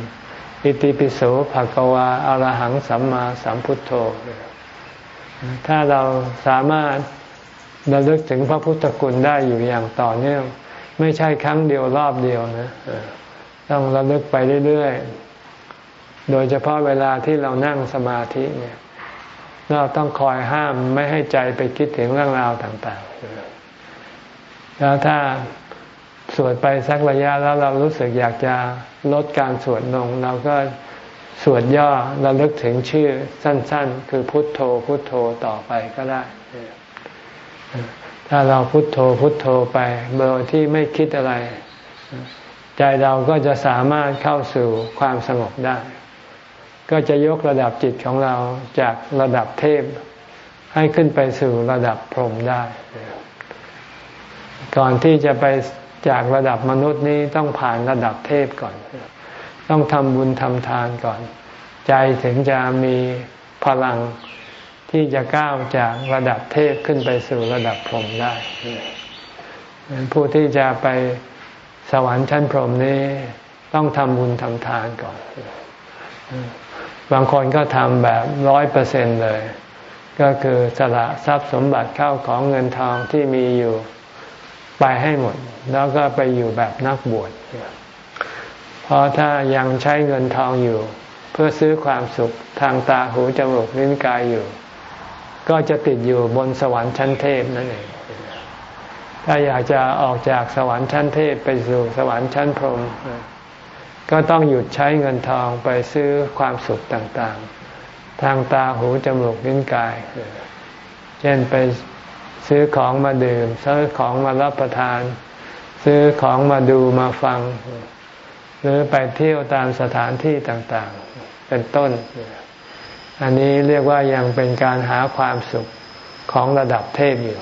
อิติปิโสภะกวาอารหังสัมมาสัมพุทโธ ถ้าเราสามารถระลึกถึงพระพุทธคุณได้อยู่อย่างต่อเนื่อง ไม่ใช่ครั้งเดียวรอบเดียวนะต้องระลึกไปเรื่อยๆ โดยเฉพาะเวลาที่เรานั่งสมาธิเนี่ย เราต้องคอยห้ามไม่ให้ใจไปคิดถึงเรื่องราวต่างๆ แล้วถ้าสวดไปสักระยะแล้วเรารู้สึกอยากจะลดการสวดลงเราก็สวดย่อเราลึกถึงชื่อสั้น ๆ คือพุทโธพุทโธต่อไปก็ได้ ถ้าเราพุทโธพุทโธไปโดยที่ไม่คิดอะไร ใจเราก็จะสามารถเข้าสู่ความสงบได้ ก็จะยกระดับจิตของเราจากระดับเทพ ให้ขึ้นไปสู่ระดับพรหมได้ ก่อนที่จะไปจากระดับมนุษย์นี้ต้องผ่านระดับเทพก่อน ต้องทำบุญทำทานก่อน ใจถึงจะมีพลัง ที่จะก้าวจากระดับเทพขึ้นไปสู่ระดับพรหมได้ผู้ที่จะไปสวรรค์ชั้นพรหมนี้ต้องทำบุญทำทานก่อน บางคนก็ทำแบบร้อยเปอร์เซ็นเลย ก็คือสละทรัพย์สมบัติเข้าของเงินทองที่มีอยู่ไปให้หมด แล้วก็ไปอยู่แบบนักบวชเพราะถ้ายังใช้เงินทองอยู่ เพื่อซื้อความสุขทางตาหูจมูกลิ้นกายอยู่ ก็จะติดอยู่บนสวรรค์ชั้นเทพนั่นเองถ้าอยากจะออกจากสวรรค์ชั้นเทพไปสู่สวรรค์ชั้นพรหมก็ต้องหยุดใช้เงินทองไปซื้อความสุขต่างๆ ทางตาหูจมูกลิ้นกาย เช่นไปซื้อของมาดื่ม ซื้อของมารับประทาน ซื้อของมาดูมาฟัง หรือไปเที่ยวตามสถานที่ต่างๆ เป็นต้น อันนี้เรียกว่ายังเป็นการหาความสุขของระดับเทพอยู่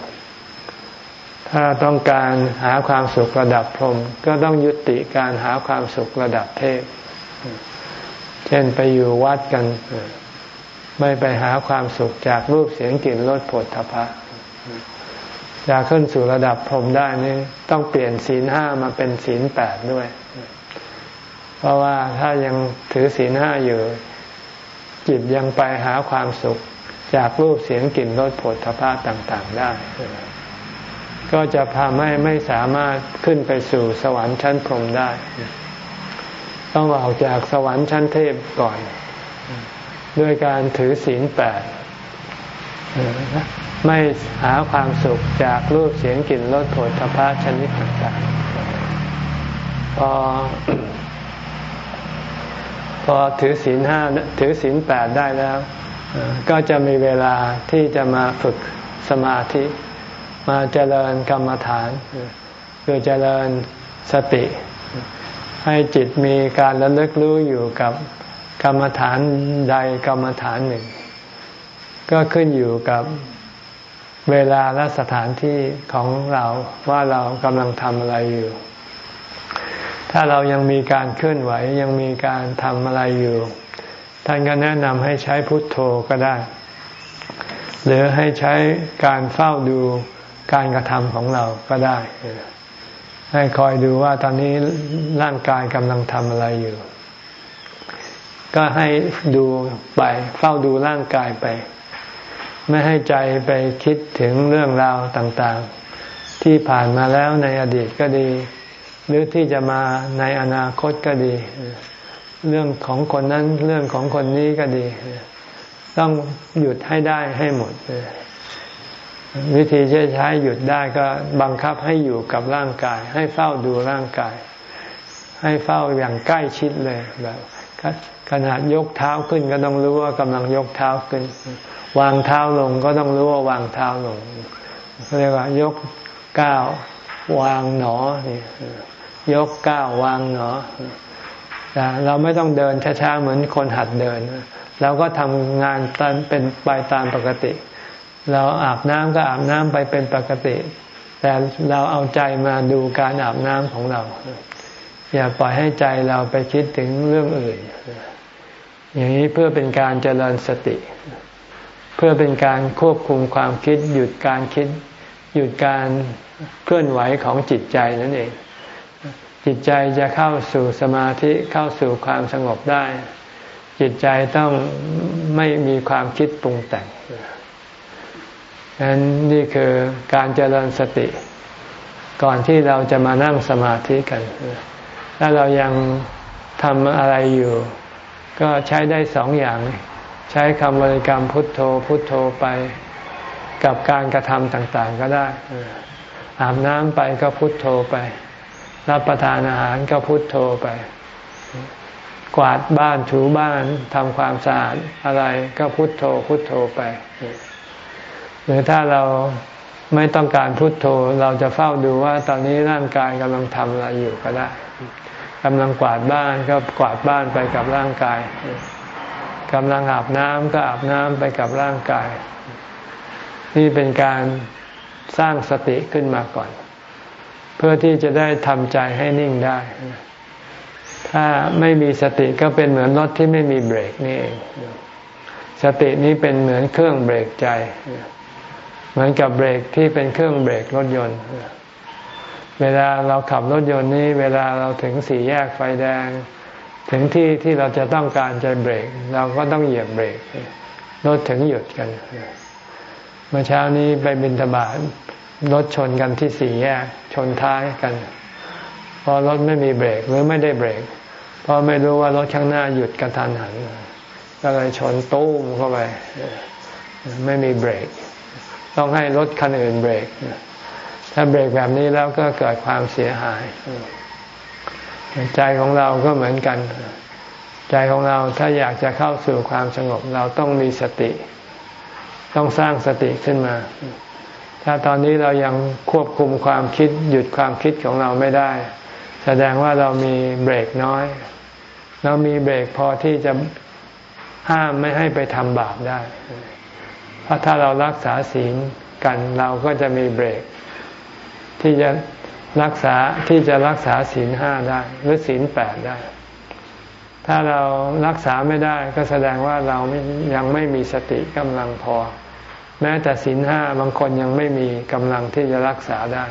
ถ้าต้องการหาความสุขระดับพรหมก็ต้องยุติการหาความสุขระดับเทพ เช่นไปอยู่วัดกัน ไม่ไปหาความสุขจากรูปเสียงกลิ่นรสผลทพะจะขึ้นสู่ระดับพรหมได้นี่ต้องเปลี่ยนศีลห้ามาเป็นศีลแปดด้วย เพราะว่าถ้ายังถือศีลห้าอยู่ จิตยังไปหาความสุขจากรูปเสียงกลิ่นรสผลทพะต่างๆได้ ก็จะพาไม่ไม่สามารถขึ้นไปสู่สวรรค์ชั้นพรหมได้ ต้องออกจากสวรรค์ชั้นเทพก่อน ด้วยการถือศีลแปดไม่หาความสุขจากรูปเสียงกลิ่นรสผลทพะชนิดต่างๆพอ พอถือศีลห้าถือศีลแปดได้แล้ว ก็จะมีเวลาที่จะมาฝึกสมาธิ มาเจริญกรรมฐานคือเจริญสติ ให้จิตมีการระลึกรู้อยู่กับกรรมฐานใดกรรมฐานหนึ่ง ก็ขึ้นอยู่กับเวลาและสถานที่ของเราว่าเรากำลังทำอะไรอยู่ ถ้าเรายังมีการเคลื่อนไหวยังมีการทำอะไรอยู่ ท่านก็แนะนำให้ใช้พุทโธก็ได้ หรือให้ใช้การเฝ้าดูการกระทำของเราก็ได้ ให้คอยดูว่าตอนนี้ร่างกายกำลังทำอะไรอยู่ ก็ให้ดูไปเฝ้าดูร่างกายไป ไม่ให้ใจไปคิดถึงเรื่องราวต่างๆ ที่ผ่านมาแล้วในอดีตก็ดี หรือที่จะมาในอนาคตก็ดี เรื่องของคนนั้นเรื่องของคนนี้ก็ดี ต้องหยุดให้ได้ให้หมด วิธีจะใช้หยุดได้ก็บังคับให้อยู่กับร่างกาย ให้เฝ้าดูร่างกาย ให้เฝ้าอย่างใกล้ชิดเลยแบบขนาดยกเท้าขึ้นก็ต้องรู้ว่ากำลังยกเท้าขึ้น วางเท้าลงก็ต้องรู้ว่าวางเท้าลงเรียกว่ายกก้าววางหนอนี่ ยกก้าววางหนอแต่เราไม่ต้องเดินช้าๆเหมือนคนหัดเดินเราก็ทำงานตามเป็นไปตามปกติ เราอาบน้ำก็อาบน้ำไปเป็นปกติ แต่เราเอาใจมาดูการอาบน้ำของเรา อย่าปล่อยให้ใจเราไปคิดถึงเรื่องอื่น อย่างนี้เพื่อเป็นการเจริญสติ เพื่อเป็นการควบคุมความคิด หยุดการคิด หยุดการเคลื่อนไหวของจิตใจนั่นเอง จิตใจจะเข้าสู่สมาธิเข้าสู่ความสงบได้ จิตใจต้องไม่มีความคิดปรุงแต่งนั้นนี่คือการเจริญสติ ก่อนที่เราจะมานั่งสมาธิกัน ถ้าเรายังทำอะไรอยู่ ก็ใช้ได้สองอย่าง ใช้คำบริกรรมพุทโธพุทโธไปกับการกระทำต่างๆก็ได้ อาบน้ำไปก็พุทโธไป รับประทานอาหารก็พุทโธไป กวาดบ้านถูบ้านทำความสะอาดอะไรก็พุทโธพุทโธไป หรือถ้าเราไม่ต้องการพุทโธเราจะเฝ้าดูว่าตอนนี้ร่างกายกำลังทำอะไรอยู่ก็ได้กำลังกวาดบ้านก็กวาดบ้านไปกับร่างกายกำลังอาบน้ำก็อาบน้ำไปกับร่างกาย นี่เป็นการสร้างสติขึ้นมาก่อน เพื่อที่จะได้ทำใจให้นิ่งได้ ถ้าไม่มีสติก็เป็นเหมือนรถที่ไม่มีเบรกนี่เองสตินี้เป็นเหมือนเครื่องเบรกใจ เหมือนกับเบรกที่เป็นเครื่องเบรกรถยนต์ เวลาเราขับรถยนต์นี้เวลาเราถึงสี่แยกไฟแดง ถึงที่ที่เราจะต้องการจะเบรก เราก็ต้องเหยียบเบรกรถถึงหยุดกัน เมื่อเช้านี้ไปบินทบาท รถชนกันที่สี่แยกชนท้ายกัน เพราะรถไม่มีเบรกหรือไม่ได้เบรก เพราะไม่รู้ว่ารถข้างหน้าหยุดกระทันหัน ก็เลยชนตู้มเข้าไปไม่มีเบรก ต้องให้รถคันอื่นเบรก ถ้าเบรกแบบนี้แล้วก็เกิดความเสียหาย ใจของเราก็เหมือนกัน ใจของเราถ้าอยากจะเข้าสู่ความสงบ เราต้องมีสติ ต้องสร้างสติขึ้นมา ถ้าตอนนี้เรายังควบคุมความคิดหยุดความคิดของเราไม่ได้ แสดงว่าเรามีเบรกน้อย เรามีเบรกพอที่จะห้ามไม่ให้ไปทำบาปได้ เพราะถ้าเรารักษาศีลกันเราก็จะมีเบรก ที่จะรักษาที่จะรักษาศีลห้าได้ หรือศีลแปดได้ ถ้าเรารักษาไม่ได้ก็แสดงว่าเรายังไม่มีสติกำลังพอ แม้แต่ศีลห้าบางคนยังไม่มีกำลังที่จะรักษาได้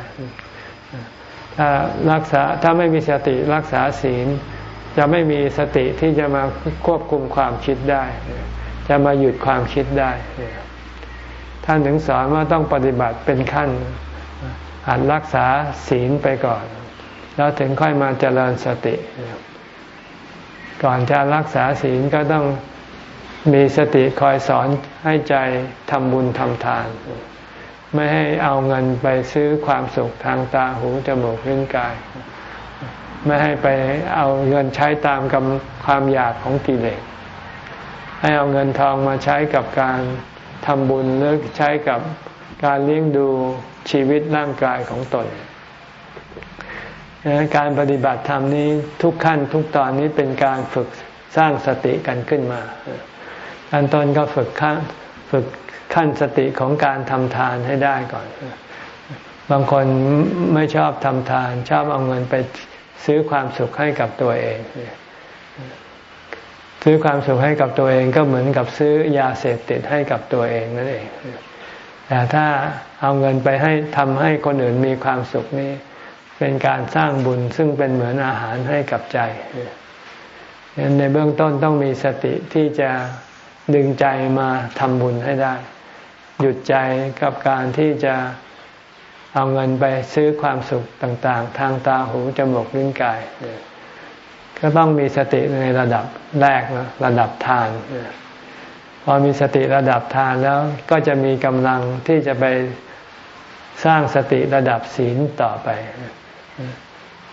ถ้ารักษาถ้าไม่มีสติรักษาศีล จะไม่มีสติที่จะมาควบคุมความคิดได้ จะมาหยุดความคิดได้ท่านถึงสอนว่าต้องปฏิบัติเป็นขั้นหัดรักษาศีลไปก่อน แล้วถึงค่อยมาเจริญสติ ก่อนจะรักษาศีลก็ต้อง มีสติคอยสอนให้ใจทำบุญทำทาน ไม่ให้เอาเงินไปซื้อความสุขทางตาหูจมูกลิ้นกาย ไม่ให้ไปเอาเงินใช้ตามกับความอยากของกิเลสให้เอาเงินทองมาใช้กับการทำบุญหรือใช้กับการเลี้ยงดูชีวิตร่างกายของตน การปฏิบัติธรรมนี้ทุกขั้นทุกตอนนี้เป็นการฝึกสร้างสติกันขึ้นมา ขั้นตอนก็ฝึกขั้นฝึกขั้นสติของการทำทานให้ได้ก่อน บางคนไม่ชอบทำทาน ชอบเอาเงินไปซื้อความสุขให้กับตัวเอง ซื้อความสุขให้กับตัวเองก็เหมือนกับซื้อยาเสพติดให้กับตัวเองนั่นเอง แต่ถ้าเอาเงินไปให้ทำให้คนอื่นมีความสุขนี้เป็นการสร้างบุญซึ่งเป็นเหมือนอาหารให้กับใจในเบื้องต้นต้องมีสติที่จะ ดึงใจมาทำบุญให้ได้ หยุดใจกับการที่จะเอาเงินไปซื้อความสุขต่าง ๆ ทางตาหูจมูกลิ้นกาย ก็ต้องมีสติในระดับแรกนะระดับทาน พอมีสติระดับทานแล้วก็จะมีกำลังที่จะไปสร้างสติระดับศีลต่อไป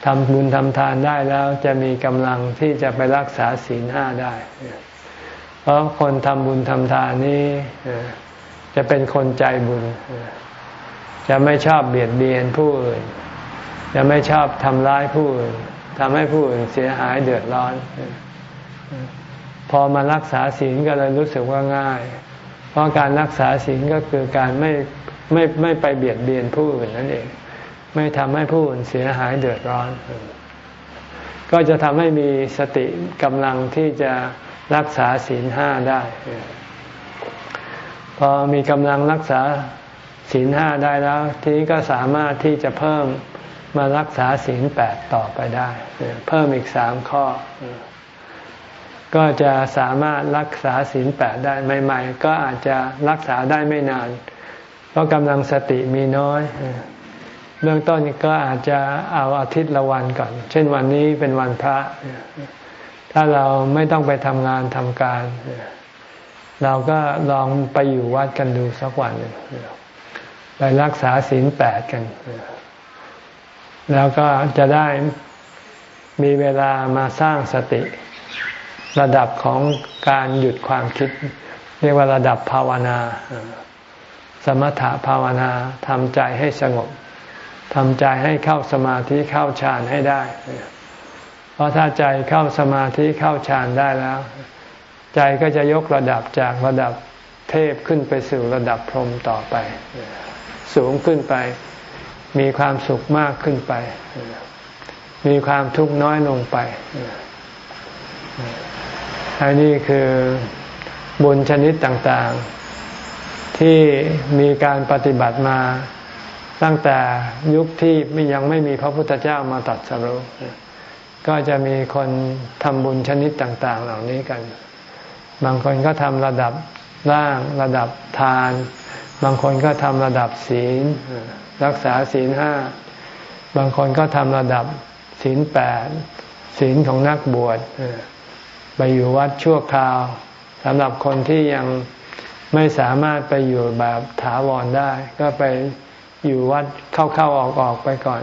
ทำบุญทำทานได้แล้วจะมีกำลังที่จะไปรักษาศีลห้าได้ เพราะคนทำบุญทำทานนี้จะเป็นคนใจบุญ จะไม่ชอบเบียดเบียนผู้อื่น จะไม่ชอบทำร้ายผู้อื่นทำให้ผู้อื่นเสียหายเดือดร้อน พอมารักษาศีลก็เลยรู้สึกว่าง่าย เพราะการรักษาศีลก็คือการไม่ไม่ไม่ไปเบียดเบียนผู้อื่นนั่นเอง ไม่ทำให้ผู้อื่นเสียหายเดือดร้อน ก็จะทำให้มีสติกำลังที่จะ รักษาศีลห้าได้ พอมีกำลังรักษาศีลห้าได้แล้ว ทีนี้ก็สามารถที่จะเพิ่มมารักษาศีลแปดต่อไปได้ เพิ่มอีกสามข้อ ก็จะสามารถรักษาศีลแปดได้ใหม่ ๆ ก็อาจจะรักษาได้ไม่นาน เพราะกำลังสติมีน้อยเบื้องต้นก็อาจจะเอาอาทิตย์ละวันก่อน เช่นวันนี้เป็นวันพระ ถ้าเราไม่ต้องไปทำงานทำการ เราก็ลองไปอยู่วัดกันดูสักวันหนึ่งไปรักษาศีลแปดกัน แล้วก็จะได้มีเวลามาสร้างสติ ระดับของการหยุดความคิด เรียกว่าระดับภาวนา สมถะภาวนาทำใจให้สงบทำใจให้เข้าสมาธิเข้าฌานให้ได้ เพราะถ้าใจเข้าสมาธิเข้าฌานได้แล้ว ใจก็จะยกระดับจากระดับเทพขึ้นไปสู่ระดับพรหมต่อไป สูงขึ้นไป มีความสุขมากขึ้นไป มีความทุกข์น้อยลงไปอันนี้คือบุญชนิดต่างๆ ที่มีการปฏิบัติมาตั้งแต่ยุคที่ยังไม่มีพระพุทธเจ้ามาตัดสรุ ก็จะมีคนทำบุญชนิดต่าง ๆ เหล่านี้กัน บางคนก็ทำระดับล่างระดับทาน บางคนก็ทำระดับศีล รักษาศีลห้า บางคนก็ทำระดับศีลแปดศีลของนักบวชไปอยู่วัดชั่วคราวสำหรับคนที่ยังไม่สามารถไปอยู่แบบถาวรได้ ก็ไปอยู่วัดเข้าๆออกๆไปก่อน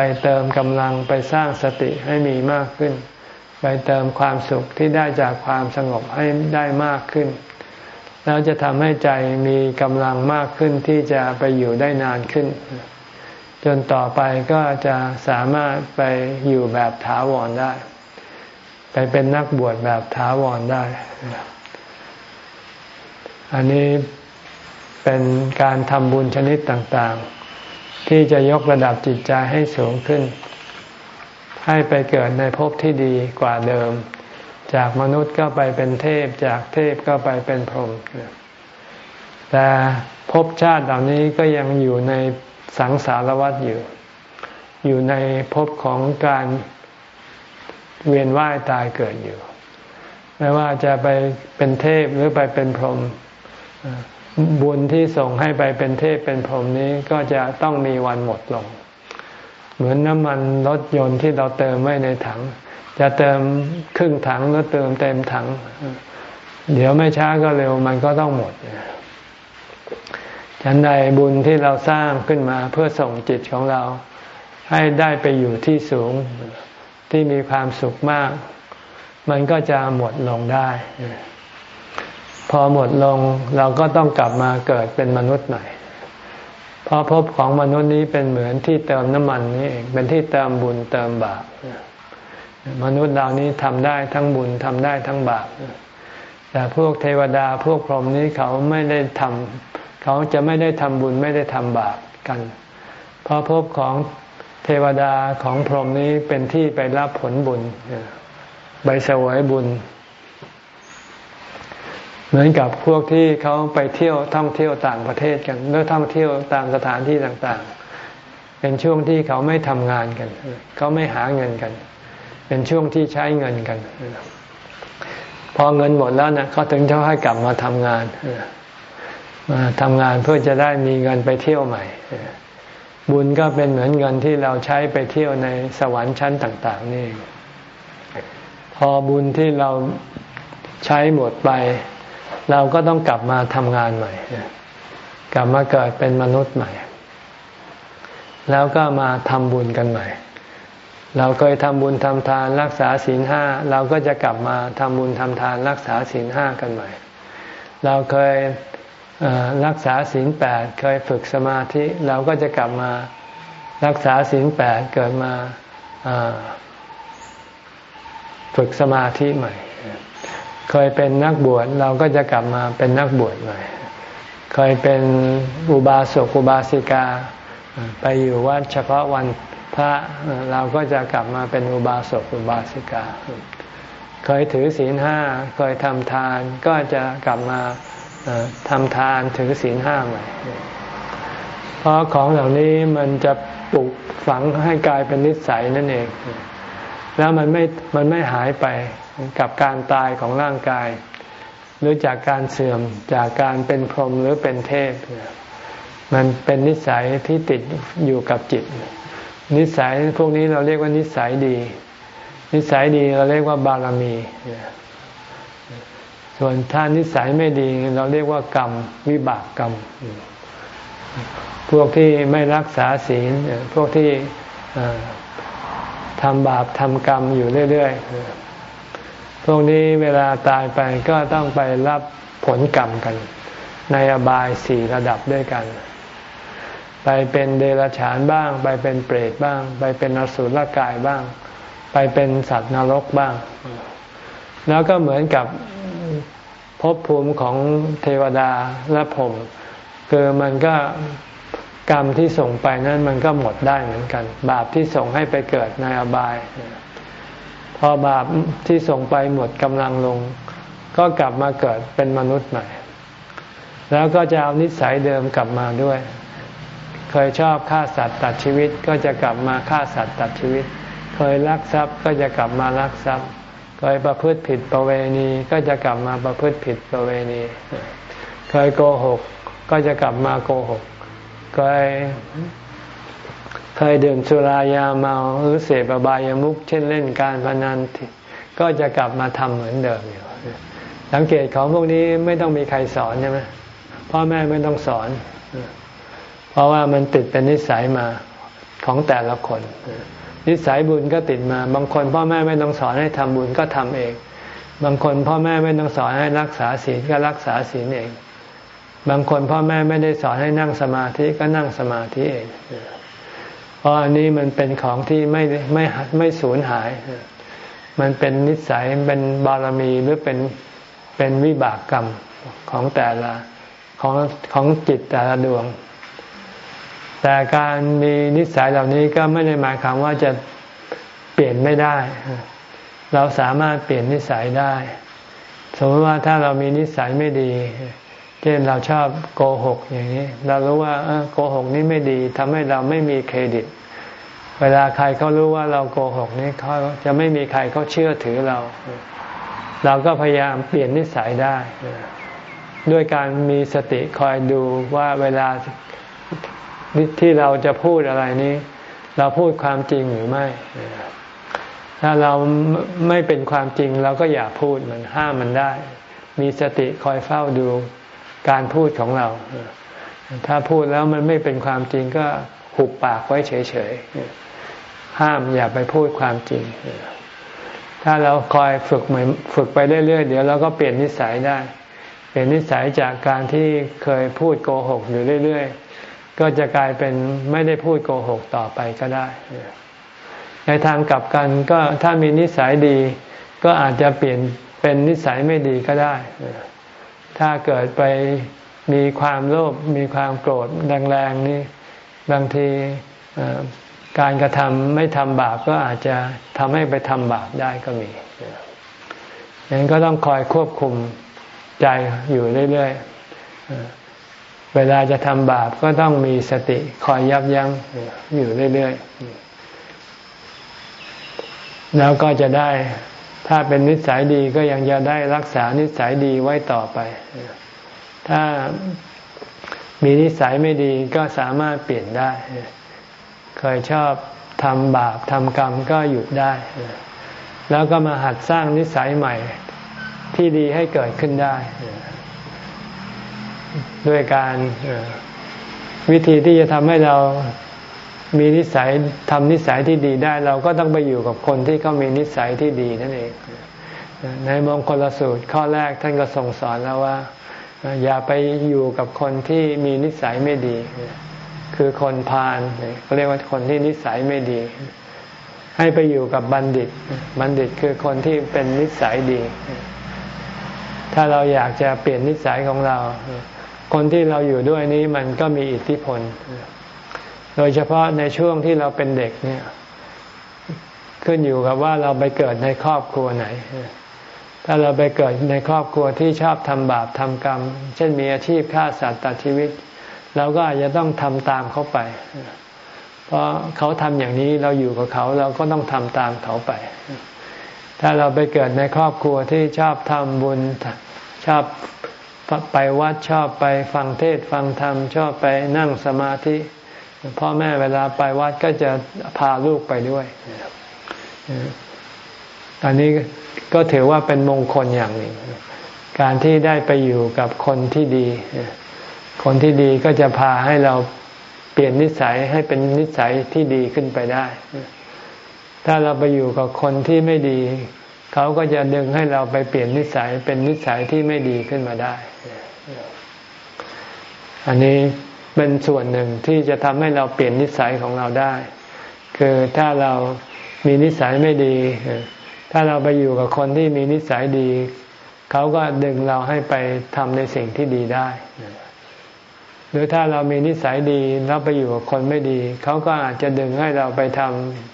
ไปเติมกำลังไปสร้างสติให้มีมากขึ้น ไปเติมความสุขที่ได้จากความสงบให้ได้มากขึ้น แล้วจะทำให้ใจมีกำลังมากขึ้นที่จะไปอยู่ได้นานขึ้น จนต่อไปก็จะสามารถไปอยู่แบบถาวรได้ ไปเป็นนักบวชแบบถาวรได้ อันนี้เป็นการทำบุญชนิดต่างๆ ที่จะยกระดับจิตใจให้สูงขึ้น ให้ไปเกิดในภพที่ดีกว่าเดิม จากมนุษย์ก็ไปเป็นเทพ จากเทพก็ไปเป็นพรหมแต่ภพชาติเหล่านี้ก็ยังอยู่ในสังสารวัฏอยู่ อยู่ในภพของการเวียนว่ายตายเกิดอยู่ ไม่ว่าจะไปเป็นเทพหรือไปเป็นพรหม บุญที่ส่งให้ไปเป็นเทพเป็นพรหมนี้ก็จะต้องมีวันหมดลง เหมือนน้ำมันรถยนต์ที่เราเติมไว้ในถัง จะเติมครึ่งถังหรือเติมเต็มถัง เดี๋ยวไม่ช้าก็เร็วมันก็ต้องหมดฉันใดบุญที่เราสร้างขึ้นมาเพื่อส่งจิตของเรา ให้ได้ไปอยู่ที่สูงที่มีความสุขมาก มันก็จะหมดลงได้ พอหมดลงเราก็ต้องกลับมาเกิดเป็นมนุษย์ใหม่เพราะภพของมนุษย์นี้เป็นเหมือนที่เติมน้ำมันนี่เองเป็นที่เติมบุญเติมบาปมนุษย์เรานี้ทำได้ทั้งบุญทำได้ทั้งบาปแต่พวกเทวดาพวกพรหมนี้เขาไม่ได้ทำเขาจะไม่ได้ทำบุญไม่ได้ทำบาปกัน เพราะภพของเทวดาของพรหมนี้เป็นที่ไปรับผลบุญใบสวยบุญ เหมือนกับพวกที่เขาไปเที่ยวท่องเที่ยวต่างประเทศกันหรือท่องเที่ยวตามสถานที่ต่างๆ เป็นช่วงที่เขาไม่ทำงานกัน เขาไม่หาเงินกัน เป็นช่วงที่ใช้เงินกัน พอเงินหมดแล้วนะเขาถึงจะให้กลับมาทำงานมาทำงานเพื่อจะได้มีเงินไปเที่ยวใหม่ บุญก็เป็นเหมือนเงินที่เราใช้ไปเที่ยวในสวรรค์ชั้นต่าง ๆ นี่ พอบุญที่เราใช้หมดไป เราก็ต้องกลับมาทำงานใหม่ กลับมาเกิดเป็นมนุษย์ใหม่ แล้วก็มาทำบุญกันใหม่ เราเคยทำบุญทำทานรักษาศีลห้าเราก็จะกลับมาทำบุญทำทานรักษาศีลห้ากันใหม่ เราเคยรักษาศีลแปดเคยฝึกสมาธิ เราก็จะกลับมารักษาศีลแปดเกิดมาฝึกสมาธิใหม่ เคยเป็นนักบวชเราก็จะกลับมาเป็นนักบวชใหม่เคยเป็นอุบาสกอุบาสิกา ไปอยู่วัดเฉพาะวันพระเราก็จะกลับมาเป็นอุบาสกอุบาสิกา เคยถือศีลห้าเคยทำทานก็จะกลับมาทำทานถือศีลห้าใหม่เพราะของเหล่านี้มันจะปลูกฝังให้กลายเป็นนิสัยนั่นเอง แล้วมันไม่มันไม่หายไป กับการตายของร่างกาย หรือจากการเสื่อมจากการเป็นพรหมหรือเป็นเทพ มันเป็นนิสัยที่ติดอยู่กับจิต นิสัยพวกนี้เราเรียกว่านิสัยดี นิสัยดีเราเรียกว่าบารมี ส่วนถ้านิสัยไม่ดีเราเรียกว่ากรรมวิบากกรรม พวกที่ไม่รักษาศีลพวกที่ทำบาปทำกรรมอยู่เรื่อย ๆ วกนี้เวลาตายไปก็ต้องไปรับผลกรรมกัน ในอบายสี่ระดับด้วยกัน ไปเป็นเดรัจฉานบ้าง ไปเป็นเปรตบ้าง ไปเป็นอสุรกายบ้าง ไปเป็นสัตว์นรกบ้าง แล้วก็เหมือนกับภพภูมิของเทวดาและพรหมคือมันก็กรรมที่ส่งไปนั้นมันก็หมดได้เหมือนกัน บาปที่ส่งให้ไปเกิดในอบาย พอบาปที่ส่งไปหมดกำลังลง ก็กลับมาเกิดเป็นมนุษย์ใหม่ แล้วก็จะเอานิสัยเดิมกลับมาด้วย เคยชอบฆ่าสัตว์ตัดชีวิตก็จะกลับมาฆ่าสัตว์ตัดชีวิต เคยลักทรัพย์ก็จะกลับมาลักทรัพย์ เคยประพฤติผิดประเวณีก็จะกลับมาประพฤติผิดประเวณี เคยโกหกก็จะกลับมาโกหกเคย เคยดื่มสุรายาเมาหรือเสพอบายามุขเช่นเล่นการพนันก็จะกลับมาทำเหมือนเดิมอยู่สังเกตของพวกนี้ไม่ต้องมีใครสอนใช่ไหมพ่อแม่ไม่ต้องสอน เพราะว่ามันติดเป็นนิสัยมาของแต่ละคน นิสัยบุญก็ติดมา บางคนพ่อแม่ไม่ต้องสอนให้ทำบุญก็ทำเอง บางคนพ่อแม่ไม่ต้องสอนให้รักษาศีลก็รักษาศีลเอง บางคนพ่อแม่ไม่ได้สอนให้นั่งสมาธิก็นั่งสมาธิเอง เพราะอันนี้มันเป็นของที่ไม่ไม่ไม่สูญหาย มันเป็นนิสัยเป็นบารมีหรือเป็นเป็นวิบากกรรมของแต่ละของของจิตแต่ละดวง แต่การมีนิสัยเหล่านี้ก็ไม่ได้หมายความว่าจะเปลี่ยนไม่ได้ เราสามารถเปลี่ยนนิสัยได้ สมมติว่าถ้าเรามีนิสัยไม่ดี เช่นเราชอบโกหกอย่างนี้ เรารู้ว่าโกหกนี้ไม่ดีทำให้เราไม่มีเครดิต เวลาใครเขารู้ว่าเราโกหกนี้เขาจะไม่มีใครเขาเชื่อถือเรา เราก็พยายามเปลี่ยนนิสัยได้ ด้วยการมีสติคอยดูว่าเวลาที่เราจะพูดอะไรนี้ เราพูดความจริงหรือไม่ ถ้าเราไม่เป็นความจริงเราก็อย่าพูดมันห้ามมันได้ มีสติคอยเฝ้าดู การพูดของเรา ถ้าพูดแล้วมันไม่เป็นความจริงก็หุบปากไว้เฉยๆ ห้ามอย่าไปพูดความจริง ถ้าเราคอยฝึกฝึกไปเรื่อยๆ เดี๋ยวเราก็เปลี่ยนนิสัยได้ เปลี่ยนนิสัยจากการที่เคยพูดโกหกอยู่เรื่อยๆ ก็จะกลายเป็นไม่ได้พูดโกหกต่อไปก็ได้ ในทางกลับกันก็ถ้ามีนิสัยดี ก็อาจจะเปลี่ยนเป็นนิสัยไม่ดีก็ได้ ถ้าเกิดไปมีความโลภมีความโกรธแรงๆนี่บางทีการกระทำไม่ทำบาปก็อาจจะทำให้ไปทำบาปได้ก็มีดังนั้นก็ต้องคอยควบคุมใจอยู่เรื่อยๆ เวลาจะทำบาปก็ต้องมีสติคอยยับยั้งอยู่เรื่อยๆ แล้วก็จะได้ ถ้าเป็นนิสัยดีก็ยังจะได้รักษานิสัยดีไว้ต่อไป ถ้ามีนิสัยไม่ดีก็สามารถเปลี่ยนได้ เคยชอบทำบาปทำกรรมก็หยุดได้ แล้วก็มาหัดสร้างนิสัยใหม่ที่ดีให้เกิดขึ้นได้ ด้วยการวิธีที่จะทำให้เรา มีนิสัยทำนิสัยที่ดีได้ เราก็ต้องไปอยู่กับคนที่เขามีนิสัยที่ดีนั่นเอง ในมงคลสูตรข้อแรกท่านก็ทรงสอนแล้วว่า อย่าไปอยู่กับคนที่มีนิสัยไม่ดี คือคนพาลเขาเรียกว่าคนที่นิสัยไม่ดี ให้ไปอยู่กับบัณฑิต บัณฑิตคือคนที่เป็นนิสัยดี ถ้าเราอยากจะเปลี่ยนนิสัยของเรา คนที่เราอยู่ด้วยนี้มันก็มีอิทธิพล โดยเฉพาะในช่วงที่เราเป็นเด็กเนี่ย ขึ้นอยู่กับว่าเราไปเกิดในครอบครัวไหน ถ้าเราไปเกิดในครอบครัวที่ชอบทำบาปทำกรรม เช่นมีอาชีพฆ่าสัตว์ตัดชีวิต เราก็อาจจะต้องทำตามเขาไป เพราะเขาทำอย่างนี้เราอยู่กับเขาเราก็ต้องทำตามเขาไป ถ้าเราไปเกิดในครอบครัวที่ชอบทำบุญชอบไปวัดชอบไปฟังเทศฟังธรรมชอบไปนั่งสมาธิ พ่อแม่เวลาไปวัดก็จะพาลูกไปด้วยอันนี้ก็ถือว่าเป็นมงคลอย่างหนึ่ง การที่ได้ไปอยู่กับคนที่ดี คนที่ดีก็จะพาให้เราเปลี่ยนนิสัยให้เป็นนิสัยที่ดีขึ้นไปได้ ถ้าเราไปอยู่กับคนที่ไม่ดี เขาก็จะดึงให้เราไปเปลี่ยนนิสัยเป็นนิสัยที่ไม่ดีขึ้นมาได้ อันนี้ เป็นส่วนหนึ่งที่จะทำให้เราเปลี่ยนนิสัยของเราได้ คือถ้าเรามีนิสัยไม่ดี ถ้าเราไปอยู่กับคนที่มีนิสัยดี เขาก็ดึงเราให้ไปทำในสิ่งที่ดีได้ หรือถ้าเรามีนิสัยดีแล้วไปอยู่กับคนไม่ดี เขาก็อาจจะดึงให้เราไปท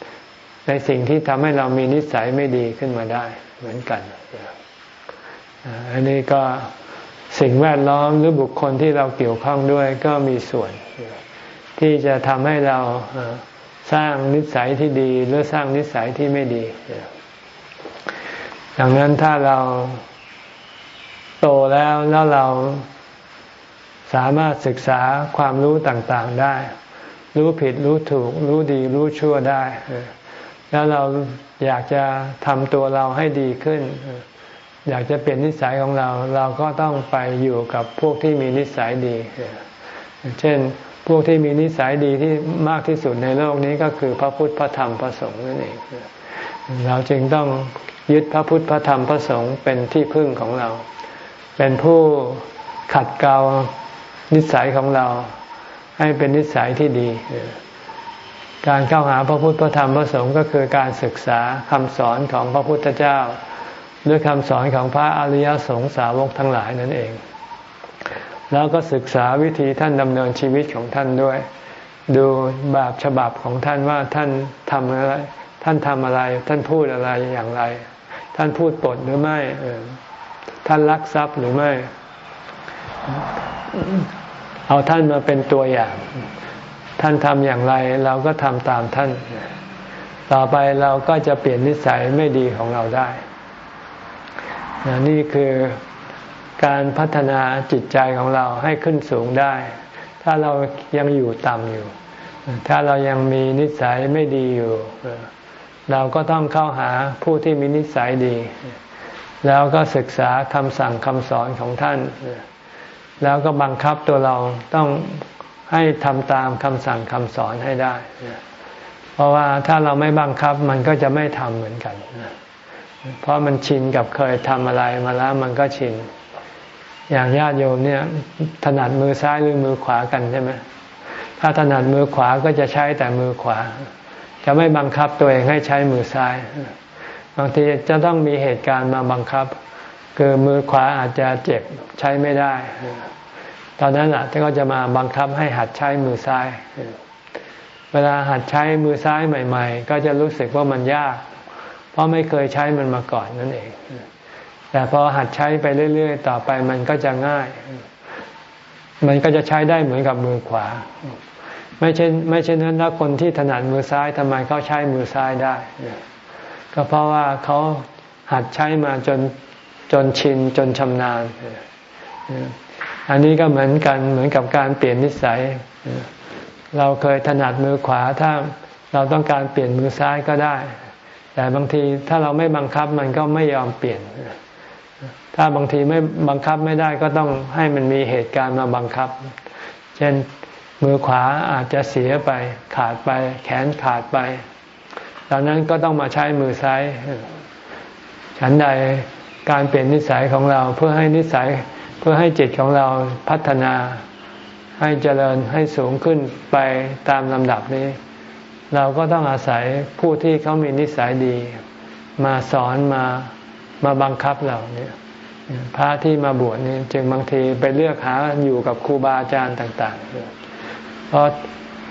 ำในสิ่งที่ทำให้เรามีนิสัยไม่ดีขึ้นมาได้ เหมือนกัน อันนี้ก็ สิ่งแวดล้อมหรือบุคคลที่เราเกี่ยวข้องด้วยก็มีส่วน ที่จะทำให้เราสร้างนิสัยที่ดีหรือสร้างนิสัยที่ไม่ดี ดังนั้นถ้าเราโตแล้วแล้วเราสามารถศึกษาความรู้ต่างๆได้ รู้ผิดรู้ถูก รู้ดีรู้ชั่วได้ แล้วเราอยากจะทำตัวเราให้ดีขึ้น อยากจะเปลี่ยนนิสัยของเรา เราก็ต้องไปอยู่กับพวกที่มีนิสัยดี เช่นพวกที่มีนิสัยดีที่มากที่สุดในโลกนี้ก็คือพระพุทธพระธรรมพระสงฆ์นั่นเองเราจึงต้องยึดพระพุทธพระธรรมพระสงฆ์เป็นที่พึ่งของเรา เป็นผู้ขัดเกลานิสัยของเรา ให้เป็นนิสัยที่ดี การเข้าหาพระพุทธพระธรรมพระสงฆ์ก็คือการศึกษาคำสอนของพระพุทธเจ้า ด้วยคำสอนของพระอริยสงสาวกทั้งหลายนั่นเอง แล้วก็ศึกษาวิธีท่านดำเนินชีวิตของท่านด้วย ดูแบบฉบับของท่านว่าท่านทำอะไร ท่านทำอะไร ท่านพูดอะไรอย่างไร ท่านพูดปดหรือไม่ท่านรักทรัพย์หรือไม่ เอาท่านมาเป็นตัวอย่าง ท่านทำอย่างไรเราก็ทำตามท่าน ต่อไปเราก็จะเปลี่ยนนิสัยไม่ดีของเราได้ นี่คือการพัฒนาจิตใจของเราให้ขึ้นสูงได้ ถ้าเรายังอยู่ต่ำอยู่ ถ้าเรายังมีนิสัยไม่ดีอยู่ เราก็ต้องเข้าหาผู้ที่มีนิสัยดี แล้วก็ศึกษาคำสั่งคำสอนของท่าน แล้วก็บังคับตัวเราต้องให้ทำตามคำสั่งคำสอนให้ได้ เพราะว่าถ้าเราไม่บังคับมันก็จะไม่ทำเหมือนกัน เพราะมันชินกับเคยทำอะไรมาแล้วมันก็ชิน อย่างญาติโยมเนี่ย ถนัดมือซ้ายหรือมือขวากันใช่ไหมถ้าถนัดมือขวาก็จะใช้แต่มือขวา จะไม่บังคับตัวเองให้ใช้มือซ้าย บางทีจะต้องมีเหตุการณ์มาบังคับ คือมือขวาอาจจะเจ็บใช้ไม่ได้ ตอนนั้นแหละที่เขาจะมาบังคับให้หัดใช้มือซ้าย เวลาหัดใช้มือซ้ายใหม่ ๆ ก็จะรู้สึกว่ามันยาก เพราะไม่เคยใช้มันมาก่อนนั่นเอง แต่พอหัดใช้ไปเรื่อย ๆ ต่อไปมันก็จะง่าย มันก็จะใช้ได้เหมือนกับมือขวา ไม่ใช่ไม่ใช่นั้นแล้วคนที่ถนัดมือซ้ายทำไมเขาใช้มือซ้ายได้ ก็เพราะว่าเขาหัดใช้มาจนจนชินจนชำนาญ อันนี้ก็เหมือนกันเหมือนกับการเปลี่ยนนิสัย เราเคยถนัดมือขวาถ้าเราต้องการเปลี่ยนมือซ้ายก็ได้ แต่บางทีถ้าเราไม่บังคับมันก็ไม่ยอมเปลี่ยน ถ้าบางทีไม่บังคับไม่ได้ก็ต้องให้มันมีเหตุการณ์มาบังคับ เช่นมือขวาอาจจะเสียไปขาดไป แขนขาดไป ตอนนั้นก็ต้องมาใช้มือซ้าย ฉันใดการเปลี่ยนนิสัยของเราเพื่อให้นิสัยเพื่อให้จิตของเราพัฒนาให้เจริญให้สูงขึ้นไปตามลำดับนี้ เราก็ต้องอาศัยผู้ที่เขามีนิสัยดี มาสอนมามาบังคับเราเนี่ยพระที่มาบวชนี่จึงบางทีไปเลือกหาอยู่กับครูบาอาจารย์ต่าง ๆ เพราะ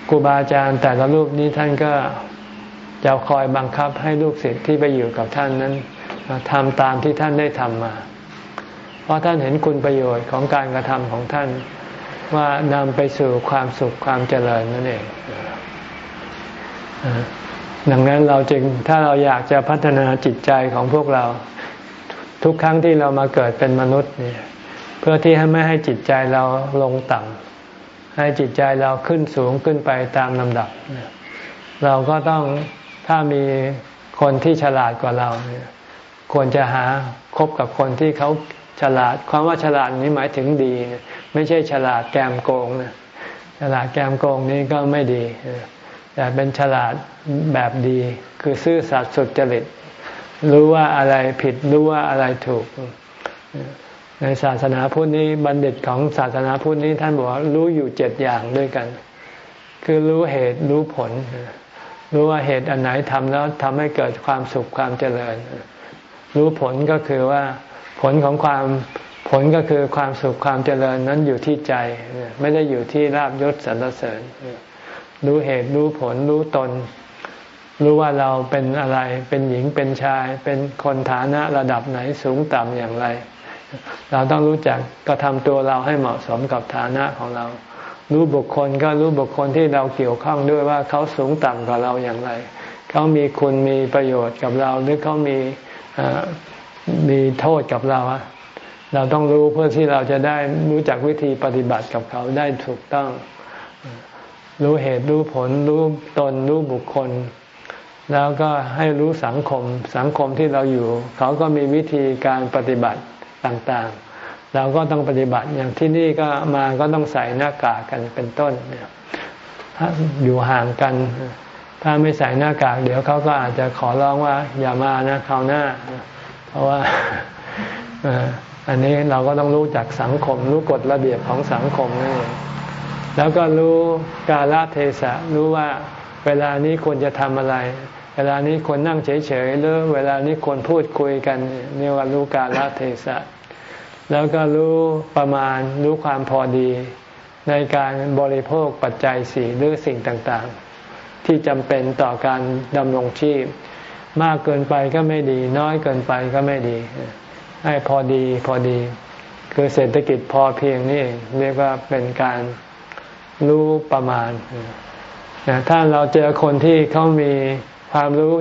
ครูบาอาจารย์แต่ละรูปนี้ท่านก็จะคอยบังคับให้ลูกศิษย์ที่ไปอยู่กับท่านนั้นทำตามที่ท่านได้ทำมา เพราะท่านเห็นคุณประโยชน์ของการกระทำของท่าน ว่านำไปสู่ความสุขความเจริญนั่นเอง ดังนั้นเราจึงถ้าเราอยากจะพัฒนาจิตใจของพวกเรา ทุกครั้งที่เรามาเกิดเป็นมนุษย์เนี่ยเพื่อที่ให้ไม่ให้จิตใจเราลงต่ำให้จิตใจเราขึ้นสูงขึ้นไปตามลำดับ เราก็ต้องถ้ามีคนที่ฉลาดกว่าเราเนี่ยควรจะหาคบกับคนที่เขาฉลาด ความว่าฉลาดนี้หมายถึงดี ไม่ใช่ฉลาดแกมโกงนะฉลาดแกมโกงนี้ก็ไม่ดี แต่เป็นฉลาดแบบดี คือซื่อสัตย์สุจริต รู้ว่าอะไรผิดรู้ว่าอะไรถูก ในศาสนาพุทธนี้บัณฑิตของศาสนาพุทธนี้ท่านบอกว่ารู้อยู่เจ็ดอย่างด้วยกัน คือรู้เหตุรู้ผล รู้ว่าเหตุอันไหนทำแล้วทำให้เกิดความสุขความเจริญ รู้ผลก็คือว่าผลของความผลก็คือความสุขความเจริญนั้นอยู่ที่ใจ ไม่ได้อยู่ที่ราบยศสรรเสริญ รู้เหตุรู้ผลรู้ตน รู้ว่าเราเป็นอะไร เป็นหญิงเป็นชาย เป็นคนฐานะระดับไหนสูงต่ำอย่างไร เราต้องรู้จักกระทำตัวเราให้เหมาะสมกับฐานะของเรา รู้บุคคลก็รู้บุคคลที่เราเกี่ยวข้องด้วยว่าเขาสูงต่ำกว่าเราอย่างไร เขามีคุณมีประโยชน์กับเราหรือเขามีมีโทษกับเราเราต้องรู้เพื่อที่เราจะได้รู้จักวิธีปฏิบัติกับเขาได้ถูกต้อง รู้เหตุรู้ผล รู้ตนรู้บุคคล แล้วก็ให้รู้สังคม สังคมที่เราอยู่ เขาก็มีวิธีการปฏิบัติต่างๆ เราก็ต้องปฏิบัติอย่างที่นี่ก็มาก็ต้องใส่หน้ากากกันเป็นต้นถ้าอยู่ห่างกัน ถ้าไม่ใส่หน้ากากเดี๋ยวเขาก็อาจจะขอร้องว่า อย่ามานะคราวหน้า เพราะว่าอันนี้เราก็ต้องรู้จักสังคม รู้กฎระเบียบของสังคมนั่นเอง แล้วก็รู้กาลเทศะรู้ว่าเวลานี้ควรจะทำอะไร เวลานี้ควรนั่งเฉยๆหรือเวลานี้ควรพูดคุยกันเนี่ว่ารู้กาลเทศะแล้วก็รู้ประมาณรู้ความพอดี ในการบริโภคปัจจัยสี่หรือสิ่งต่างๆ ที่จำเป็นต่อการดำรงชีพ มากเกินไปก็ไม่ดี น้อยเกินไปก็ไม่ดี ให้พอดีพอดี คือเศรษฐกิจพอเพียงนี่เรียกว่าเป็นการ รู้ประมาณถ้าเราเจอคนที่เขามีความรู้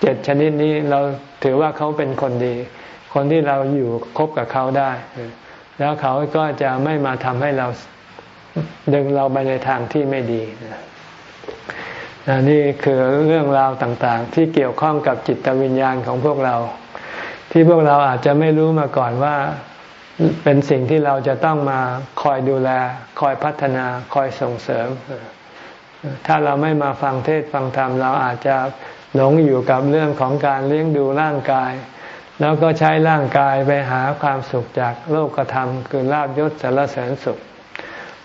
เจ็ดชนิดนี้เราถือว่าเขาเป็นคนดี คนที่เราอยู่คบกับเขาได้ แล้วเขาก็จะไม่มาทำให้เราดึงเราไปในทางที่ไม่ดีนี่คือเรื่องราวต่างๆ ที่เกี่ยวข้องกับจิตวิญญาณของพวกเรา ที่พวกเราอาจจะไม่รู้มาก่อนว่า เป็นสิ่งที่เราจะต้องมาคอยดูแล คอยพัฒนาคอยส่งเสริม ถ้าเราไม่มาฟังเทศฟังธรรม เราอาจจะหลงอยู่กับเรื่องของการเลี้ยงดูร่างกาย แล้วก็ใช้ร่างกายไปหาความสุขจากโลกธรรม คือลาบยศสารเสริญสุข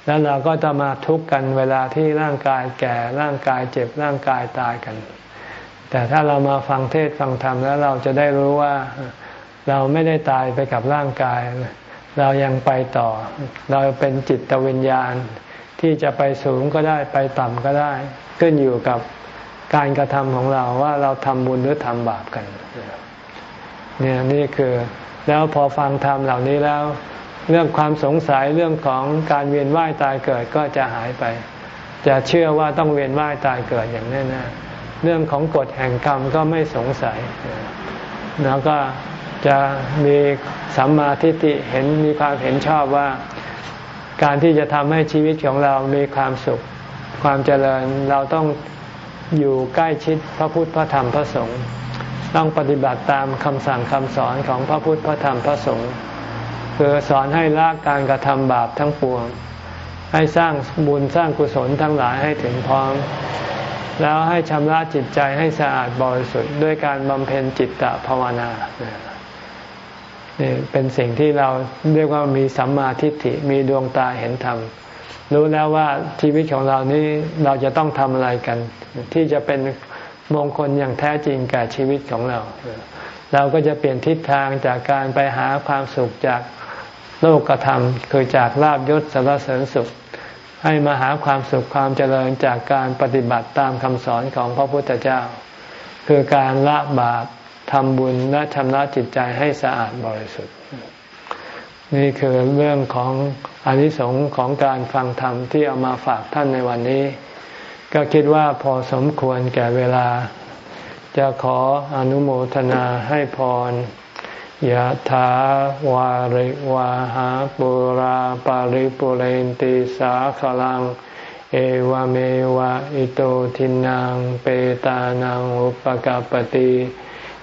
แล้วเราก็จะมาทุกข์กันเวลาที่ร่างกายแก่ร่างกายเจ็บร่างกายตายกัน แต่ถ้าเรามาฟังเทศฟังธรรมแล้วเราจะได้รู้ว่าเราไม่ได้ตายไปกับร่างกาย เรายังไปต่อ เราเป็นจิตวิญญาณ ที่จะไปสูงก็ได้ไปต่ำก็ได้ ขึ้นอยู่กับการกระทำของเราว่าเราทำบุญหรือทำบาปกันเนี่ยนี่คือแล้วพอฟังธรรมเหล่านี้แล้ว เรื่องความสงสัยเรื่องของการเวียนว่ายตายเกิดก็จะหายไป จะเชื่อว่าต้องเวียนว่ายตายเกิดอย่างแน่ๆเรื่องของกฎแห่งกรรมก็ไม่สงสัย แล้วก็ จะมีสัมมาทิฏฐิเห็นมีความเห็นชอบว่า การที่จะทำให้ชีวิตของเรามีความสุข ความเจริญเราต้องอยู่ใกล้ชิดพระพุทธพระธรรมพระสงฆ์ต้องปฏิบัติตามคำสั่งคำสอนของพระพุทธพระธรรมพระสงฆ์คือสอนให้ละการกระทำบาปทั้งปวง ให้สร้างบุญสร้างกุศลทั้งหลายให้ถึงพร้อม แล้วให้ชำระจิตใจให้สะอาดบริสุทธิ์ด้วยการบำเพ็ญจิตตภาวนา เป็นสิ่งที่เราเรียกว่ามีสัมมาทิฏฐิมีดวงตาเห็นธรรมรู้แล้วว่าชีวิตของเรานี้เราจะต้องทำอะไรกัน ที่จะเป็นมงคลอย่างแท้จริงแก่ชีวิตของเรา เราก็จะเปลี่ยนทิศทางจากการไปหาความสุขจากโลกธรรม คือจากลาบยศสารเสริญสุข ให้มาหาความสุขความเจริญจากการปฏิบัติตามคำสอนของพระพุทธเจ้า คือการละบาป ทำบุญและชำระจิตใจให้สะอาดบริสุทธิ์ นี่คือเรื่องของอนิสงส์ของการฟังธรรมที่เอามาฝากท่านในวันนี้ ก็คิดว่าพอสมควรแก่เวลา จะขออนุโมทนาให้พรยะถาวาริวาหาปุราปาริปุเรนติสาขลัง เอวเมวะอิโตทินังเปตานังอุปกาปติ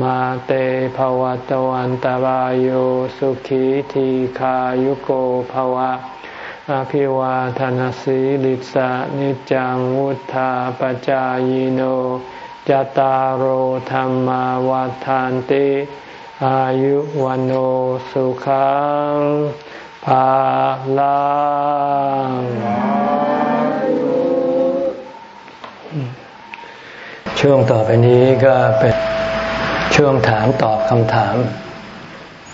มาเตภวัตวันตารโยสุขีทีขายุโกภวะ อภิวาทานสีลิสานิจังวุธาปจายโนจตารโหธรรมวาทานติอายุวันโอสุขังภาลังช่วงต่อไปนี้ก็เป็น ช่วงถามตอบคำถาม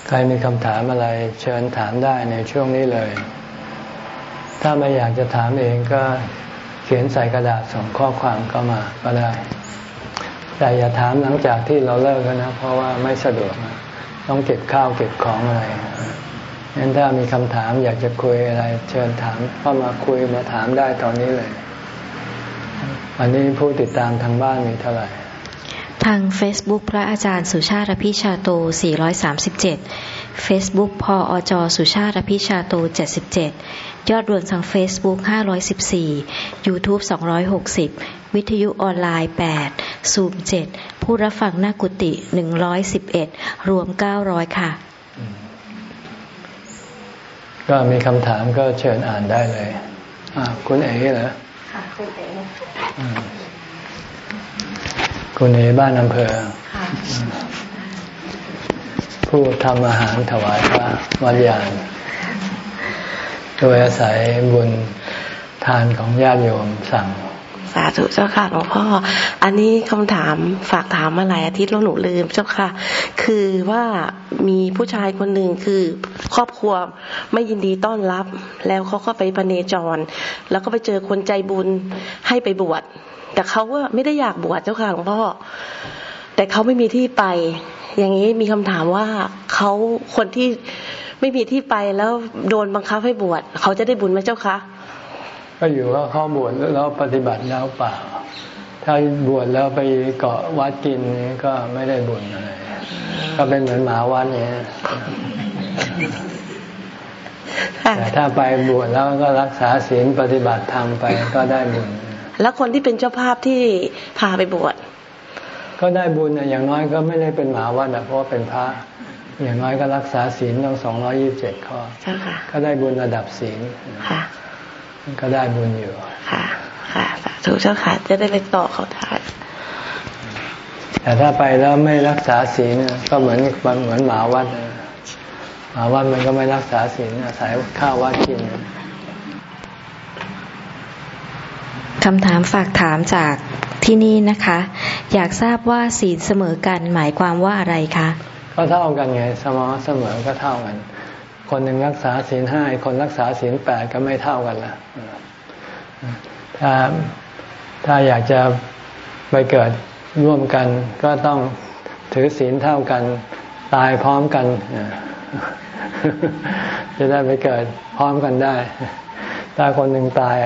ใครมีคำถามอะไรเชิญถามได้ในช่วงนี้เลย ถ้าไม่อยากจะถามเองก็เขียนใส่กระดาษส่งข้อความเข้ามาก็ได้ แต่อย่าถามหลังจากที่เราเลิกนะ เพราะว่าไม่สะดวก ต้องเก็บข้าวเก็บของอะไรงั้นถ้ามีคำถามอยากจะคุยอะไร เชิญถามเข้ามาคุยมาถามได้ตอนนี้เลยอันนี้ผู้ติดตามทางบ้านมีเท่าไหร่ ทาง Facebook พระอาจารย์สุชาติพิชาโต 437 Facebook พออจสุชาติพิชาโต 77 ยอดรวมทาง Facebook 514 YouTube 260 วิทยุออนไลน์8ซูม7ผู้รับฟังหน้ากุฏิ111 รวม 900 ค่ะ ก็มีคำถามก็เชิญอ่านได้เลย คุณเอ๋เหรอ ค่ะ คุณเอ๋ คุณเอบ้านอำเภอ ผู้ทำอาหารถวายพระวัดยานโดยอาศัยบุญทานของญาติโยมสั่ง สาธุเจ้าค่ะหลวงพ่อ อันนี้คำถามฝากถามมาหลายอาทิตย์แล้วหนูลืมเจ้าค่ะ คือว่ามีผู้ชายคนหนึ่งคือครอบครัวไม่ยินดีต้อนรับ แล้วเขาก็ไปปเนจร แล้วก็ไปเจอคนใจบุญให้ไปบวช แต่เขาว่าไม่ได้อยากบวชเจ้าค่ะหลวงพ่อแต่เขาไม่มีที่ไป อย่างนี้มีคำถามว่าเขาคนที่ไม่มีที่ไปแล้วโดนบังคับให้บวชเขาจะได้บุญไหมเจ้าคะก็อยู่ว่าเขาบวชแล้วปฏิบัติแล้วเปล่า ถ้าบวชแล้วไปเกาะวัดกินก็ไม่ได้บุญอะไรก็เป็นเหมือนหมาวัดเนี่ยแต่ถ้าไปบวชแล้วก็รักษาศีลปฏิบัติธรรมไปก็ได้บุญ แล้วคนที่เป็นเจ้าภาพที่พาไปบวชก็ได้บุญอย่างน้อยก็ไม่ได้เป็นหมาวัดเพราะว่าเป็นพระ อย่างน้อยก็รักษาศีลต้องสองร้อยี่บเจ็ดข้อก็ได้บุญระดับศีลค่ะก็ได้บุญอยู่ค่ะ ค่ะถูกเจ้าค่ะจะได้ไปต่อเขาได้แต่ถ้าไปแล้วไม่รักษาศีลก็เหมือนเหมือนหมาวัดหมาวัดมันก็ไม่รักษาศีลอาศัยข้าววัดกิน คำถามฝากถามจากที่นี่นะคะ อยากทราบว่าศีลเสมอกันหมายความว่าอะไรคะก็เท่ากันไงสมอเสมอก็เท่ากัน คนหนึ่งรักษาศีลห้าคนรักษาศีลแปดก็ไม่เท่ากันละถ้าถ้าอยากจะไปเกิดร่วมกัน ก็ต้องถือศีลเท่ากัน ตายพร้อมกัน จะได้ไปเกิดพร้อมกันได้ ถ้าคนหนึ่งตาย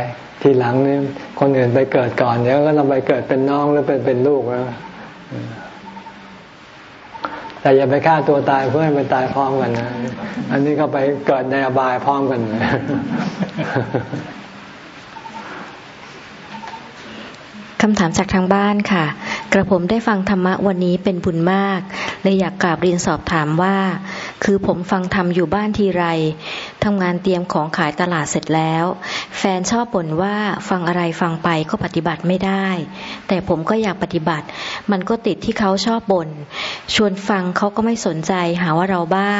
ทีหลังนี่คนอื่นไปเกิดก่อนเดี๋ยวก็เราไปเกิดเป็นน้องหรือเป็นเป็นลูกแล้วแต่อย่าไปฆ่าตัวตายเพื่อให้มันตายพร้อมกันนะ อันนี้ก็ไปเกิดในอบายพร้อมกัน คำถามจากทางบ้านค่ะ กระผมได้ฟังธรรมะวันนี้เป็นบุญมากเลยอยากกราบเรียนสอบถามว่า คือผมฟังธรรมอยู่บ้านทีไรทำงานเตรียมของขายตลาดเสร็จแล้ว แฟนชอบบ่นว่าฟังอะไรฟังไปก็ปฏิบัติไม่ได้ แต่ผมก็อยากปฏิบัติ มันก็ติดที่เขาชอบบ่นชวนฟังเขาก็ไม่สนใจหาว่าเราบ้า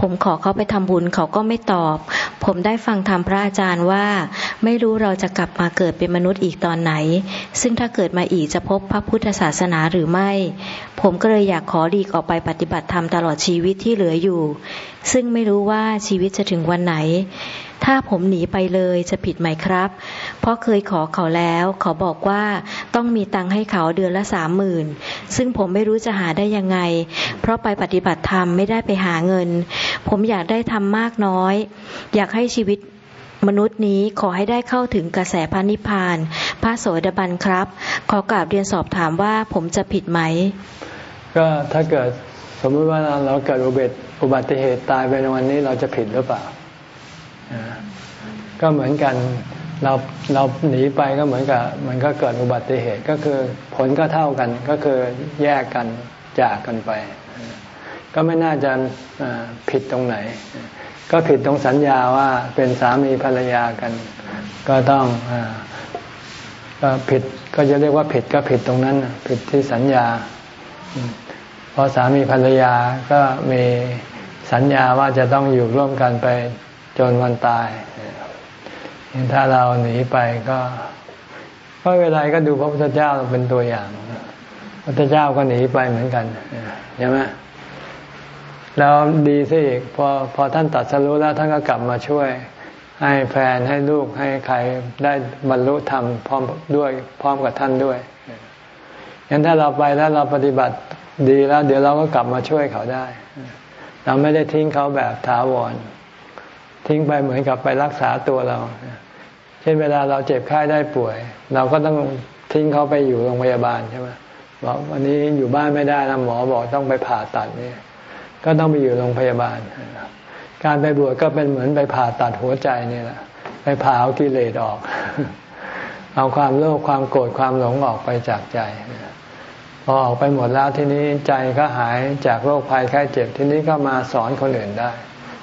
ผมขอเขาไปทำบุญเขาก็ไม่ตอบ ผมได้ฟังธรรมพระอาจารย์ว่า ไม่รู้เราจะกลับมาเกิดเป็นมนุษย์อีกตอนไหน ซึ่งถ้าเกิดมาอีกจะพบพระพุทธศาสนาหรือไม่ ผมก็เลยอยากขอดีกออกไปปฏิบัติธรรมตลอดชีวิตที่เหลืออยู่ ซึ่งไม่รู้ว่าชีวิตจะถึงวันไหน ถ้าผมหนีไปเลยจะผิดไหมครับ เพราะเคยขอเขาแล้ว เขาบอกว่าต้องมีตังค์ให้เขาเดือนละสามหมื่นซึ่งผมไม่รู้จะหาได้ยังไง เพราะไปปฏิบัติธรรมไม่ได้ไปหาเงิน ผมอยากได้ทำมากน้อย อยากให้ชีวิต มนุษย์นี้ขอให้ได้เข้าถึงกระแสพระนิพพาน พระโสดาบันครับ ขอกราบเรียนสอบถามว่าผมจะผิดไหม ก็ถ้าเกิดสมมติว่าเราเกิดอุบัติอุบัติเหตุตายไปในวันนี้เราจะผิดหรือเปล่า ก็เหมือนกันเราเราหนีไปก็เหมือนกับมันก็เกิดอุบัติเหตุก็คือผลก็เท่ากันก็คือแยกกันจากกันไป ก็ไม่น่าจะผิดตรงไหน ก็ผิดตรงสัญญาว่าเป็นสามีภรรยากัน ก็ต้องก็ผิดก็จะเรียกว่าผิดก็ผิดตรงนั้น ผิดที่สัญญา เพอสามีภรรยาก็มีสัญญาว่าจะต้องอยู่ร่วมกันไปจนวันตาย ถ้าเราหนีไปก็ก็เวลาก็ดูพระพุทธเจ้าเป็นตัวอย่าง พระพุทธเจ้าก็หนีไปเหมือนกันใช่ไหม แล้วดีสิอีกพอพอท่านตัดสรู้แล้วท่านก็กลับมาช่วย ให้แฟนให้ลูกให้ใครได้บรรลุธรรมพร้อมด้วยพร้อมกับท่านด้วยงั้นถ้าเราไปแล้วเราปฏิบัติดีแล้ว เดี๋ยวเราก็กลับมาช่วยเขาได้ เราไม่ได้ทิ้งเขาแบบถาวร ทิ้งไปเหมือนกับไปรักษาตัวเรา เช่นเวลาเราเจ็บไข้ได้ป่วย เราก็ต้องทิ้งเขาไปอยู่โรงพยาบาลใช่ไหมบอกวันนี้อยู่บ้านไม่ได้นะหมอบอกต้องไปผ่าตัดนี่ ก็ต้องไปอยู่โรงพยาบาล การไปบวชก็เป็นเหมือนไปผ่าตัดหัวใจนี่แหละไปผ่าเอากิเลสออก เอาความโลภความโกรธความหลงออกไปจากใจพอออกไปหมดแล้วทีนี้ใจก็หายจากโรคภัยไข้เจ็บ ทีนี้ก็มาสอนคนอื่นได้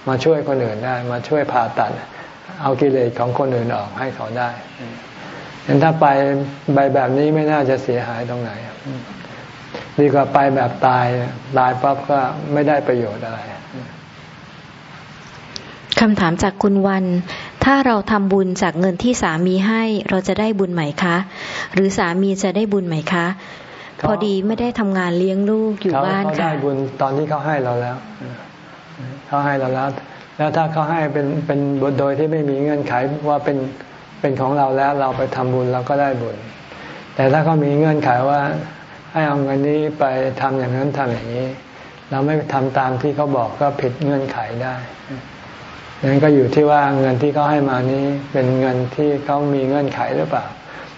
มาช่วยคนอื่นได้ มาช่วยผ่าตัด เอากิเลสของคนอื่นออกให้เขาได้เห็นถ้าไปไปแบบนี้ไม่น่าจะเสียหายตรงไหน ดีกว่าไปแบบตายตายปั๊บก็ไม่ได้ประโยชน์อะไรคำถามจากคุณวัน ถ้าเราทำบุญจากเงินที่สามีให้เราจะได้บุญไหมคะ หรือสามีจะได้บุญไหมคะ พอดีไม่ได้ทำงานเลี้ยงลูกอยู่บ้านค่ะเขาได้บุญตอนที่เขาให้เราแล้ว เขาให้เราแล้ว แล้วถ้าเขาให้เป็นเป็นบุญโดยที่ไม่มีเงื่อนไขว่าเป็นเป็นของเราแล้วเราไปทำบุญเราก็ได้บุญ แต่ถ้าเขามีเงื่อนไขว่า ให้เอาเงินนี้ไปทำอย่างนั้นทำอย่างนี้ เราไม่ทำตามที่เขาบอกก็ผิดเงื่อนไขได้นั้นก็อยู่ที่ว่าเงินที่เขาให้มานี้เป็นเงินที่เขามีเงื่อนไขหรือเปล่า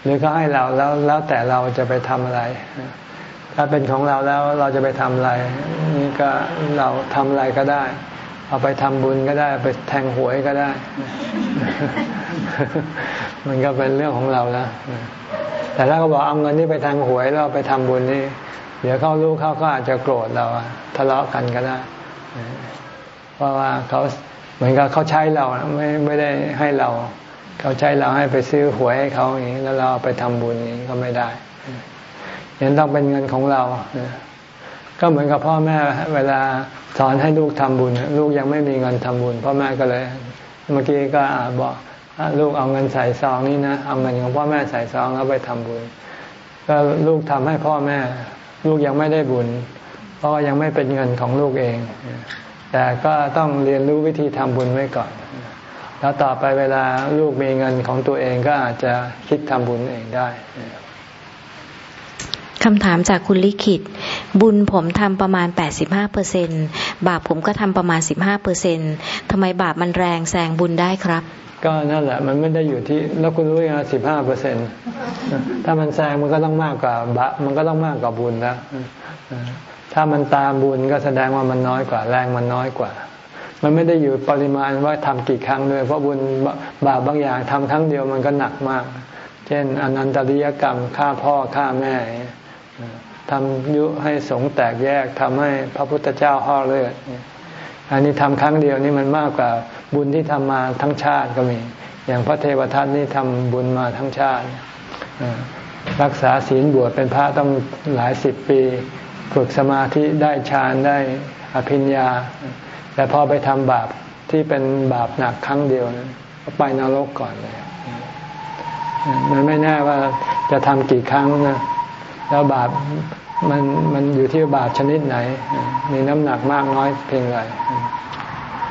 หรือเขาให้เราแล้วแล้วแต่เราจะไปทำอะไร ถ้าเป็นของเราแล้วเราจะไปทำอะไร นี่ก็เราทำอะไรก็ได้ เอาไปทำบุญก็ได้ ไปแทงหวยก็ได้ มันก็เป็นเรื่องของเราแล้ว แต่ถ้าเขาบอกเอาเงินนี้ไปทางหวยแล้วไปทำบุญนี่ เดี๋ยวเขารู้เขาก็อาจจะโกรธเราทะเลาะกันก็ได้เพราะว่าเขาเหมือนกับเขาใช้เราไม่ไม่ได้ให้เราเขาใช้เราให้ไปซื้อหวยให้เขาอย่างนี้แล้วเราไปทำบุญอย่างนี้ก็ไม่ได้ยังต้องเป็นเงินของเราก็เหมือนกับพ่อแม่เวลาสอนให้ลูกทำบุญ ลูกยังไม่มีเงินทำบุญพ่อแม่ก็เลย เมื่อกี้ก็บอก ลูกเอาเงินใส่ซองนี้นะเอาเงินของพ่อแม่ใส่ซองแล้วไปทำบุญก็ลูกทำให้พ่อแม่ ลูกยังไม่ได้บุญ เพราะยังไม่เป็นเงินของลูกเอง แต่ก็ต้องเรียนรู้วิธีทำบุญไว้ก่อน แล้วต่อไปเวลาลูกมีเงินของตัวเองก็อาจจะคิดทำบุญเองได้คำถามจากคุณลิขิต บุญผมทำประมาณ 85เปอร์เซ็นบาปผมก็ทำประมาณ 15เปอร์เซ็นทำไมบาปมันแรงแซงบุญได้ครับ ก็นั่นแหละ มันไม่ได้อยู่ที่ แล้วคุณรู้ยังไงสิบห้าเปอร์เซ็นถ้ามันแซงมันก็ต้องมากกว่าบะ มันก็ต้องมากกว่าบุญแล้วถ้ามันตามบุญก็แสดงว่ามันน้อยกว่า แรงมันน้อยกว่า มันไม่ได้อยู่ปริมาณว่าทำกี่ครั้งด้วยเพราะบุญบาปบางอย่างทำครั้งเดียวมันก็หนักมาก เช่น อนันตริยกรรมฆ่าพ่อฆ่าแม่ทำยุให้สงแตกแยกทำให้พระพุทธเจ้าห่อเลือด อันนี้ทำครั้งเดียวนี่มันมากกว่าบุญที่ทำมาทั้งชาติก็มี อย่างพระเทวทัตนี่ทำบุญมาทั้งชาติ รักษาศีลบวชเป็นพระต้องหลายสิบปี ฝึกสมาธิได้ฌานได้อภิญญา แต่พอไปทำบาปที่เป็นบาปหนักครั้งเดียวนะก็ไปนรกก่อนเลยมันไม่แน่ว่าจะทำกี่ครั้งนะแล้วบาป มันมันอยู่ที่บาปชนิดไหน มีน้ำหนักมากน้อยเพียงไร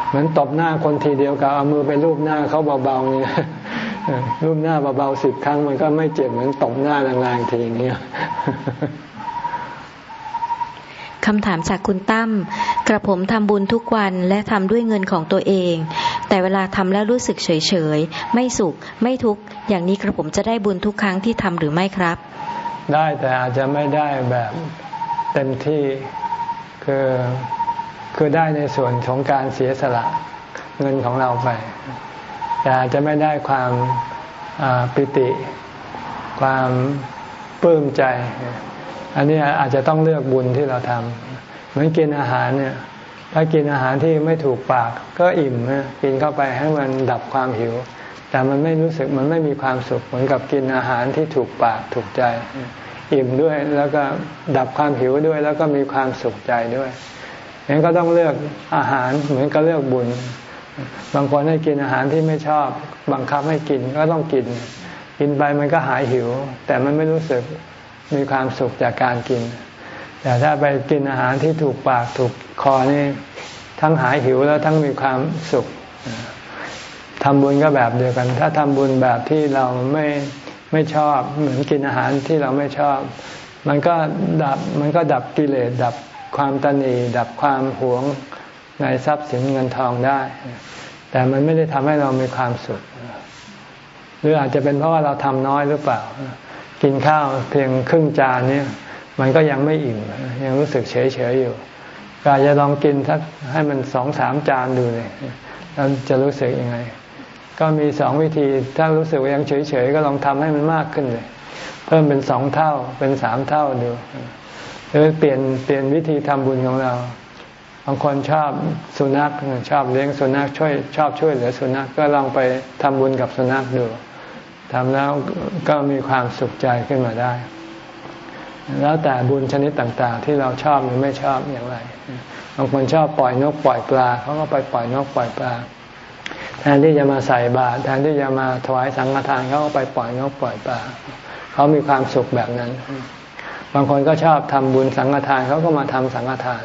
เหมือนตบหน้าคนทีเดียวกับเอามือไปรูปหน้าเขาเบาๆนี่รูปหน้าเบาๆสิบครั้ง มันก็ไม่เจ็บเหมือนตบหน้าแรงๆทีอย่างเงี้ยคำถามจากคุณตั้มกระผมทำบุญทุกวันและทำด้วยเงินของตัวเอง แต่เวลาทำแล้วรู้สึกเฉยๆไม่สุข ไม่ทุกข์อย่างนี้กระผมจะได้บุญทุกครั้งที่ทำหรือไม่ครับ ได้แต่อาจจะไม่ได้แบบเต็มที่คือคือได้ในส่วนของการเสียสละเงินของเราไป แต่อาจจะไม่ได้ความปิติ ความปลื้มใจ อันนี้อาจจะต้องเลือกบุญที่เราทำเหมือนกินอาหารเนี่ยถ้ากินอาหารที่ไม่ถูกปากก็อิ่มนะกินเข้าไปให้มันดับความหิว แต่มันไม่รู้สึกมันไม่มีความสุขเหมือนกับกินอาหารที่ถูกปากถูกใจ อิ่มด้วยแล้วก็ดับความหิวด้วย แล้วก็มีความสุขใจด้วยงั้นก็ต้องเลือกอาหารเหมือนกับเลือกบุญ บางคนให้กินอาหารที่ไม่ชอบ บังคับให้กินก็ต้องกิน กินไปมันก็หายหิว แต่มันไม่รู้สึกมีความสุขจากการกิน แต่ถ้าไปกินอาหารที่ถูกปากถูกคอนี่ทั้งหายหิวแล้วทั้งมีความสุข ทำบุญก็แบบเดียวกัน ถ้าทำบุญแบบที่เราไม่ไม่ชอบเหมือนกินอาหารที่เราไม่ชอบ มันก็ดับมันก็ดับกิเลสดับความตนีดับความหวงในทรัพย์สินเงินทองได้ แต่มันไม่ได้ทำให้เรามีความสุข หรืออาจจะเป็นเพราะว่าเราทำน้อยหรือเปล่า กินข้าวเพียงครึ่งจานเนี่ยมันก็ยังไม่อิ่ม ยังรู้สึกเฉยเฉยอยู่ก็จะลองกินทักให้มันสองสามจานดูเลยแล้วจะรู้สึกยังไง ก็มีสองวิธี ถ้ารู้สึกว่ายังเฉยเฉยก็ลองทำให้มันมากขึ้นเลย เพิ่มเป็นสองเท่าเป็นสามเท่าดูหรือเปลี่ยนเปลี่ยนวิธีทำบุญของเราบางคนชอบสุนัขชอบเลี้ยงสุนัขช่วยชอบช่วยเหลือสุนัขก็ลองไปทำบุญกับสุนัขดูทำแล้วก็มีความสุขใจขึ้นมาได้ แล้วแต่บุญชนิดต่างๆ ที่เราชอบหรือไม่ชอบอย่างไร บางคนชอบปล่อยนกปล่อยปลาเขาก็ไปปล่อยนกปล่อยปลา แทนที่จะมาใส่บาตรแทนที่จะมาถวายสังฆทานเขาก็ไปปล่อยนกปล่อยปลาเขามีความสุขแบบนั้น บางคนก็ชอบทำบุญสังฆทานเขาก็มาทำสังฆทาน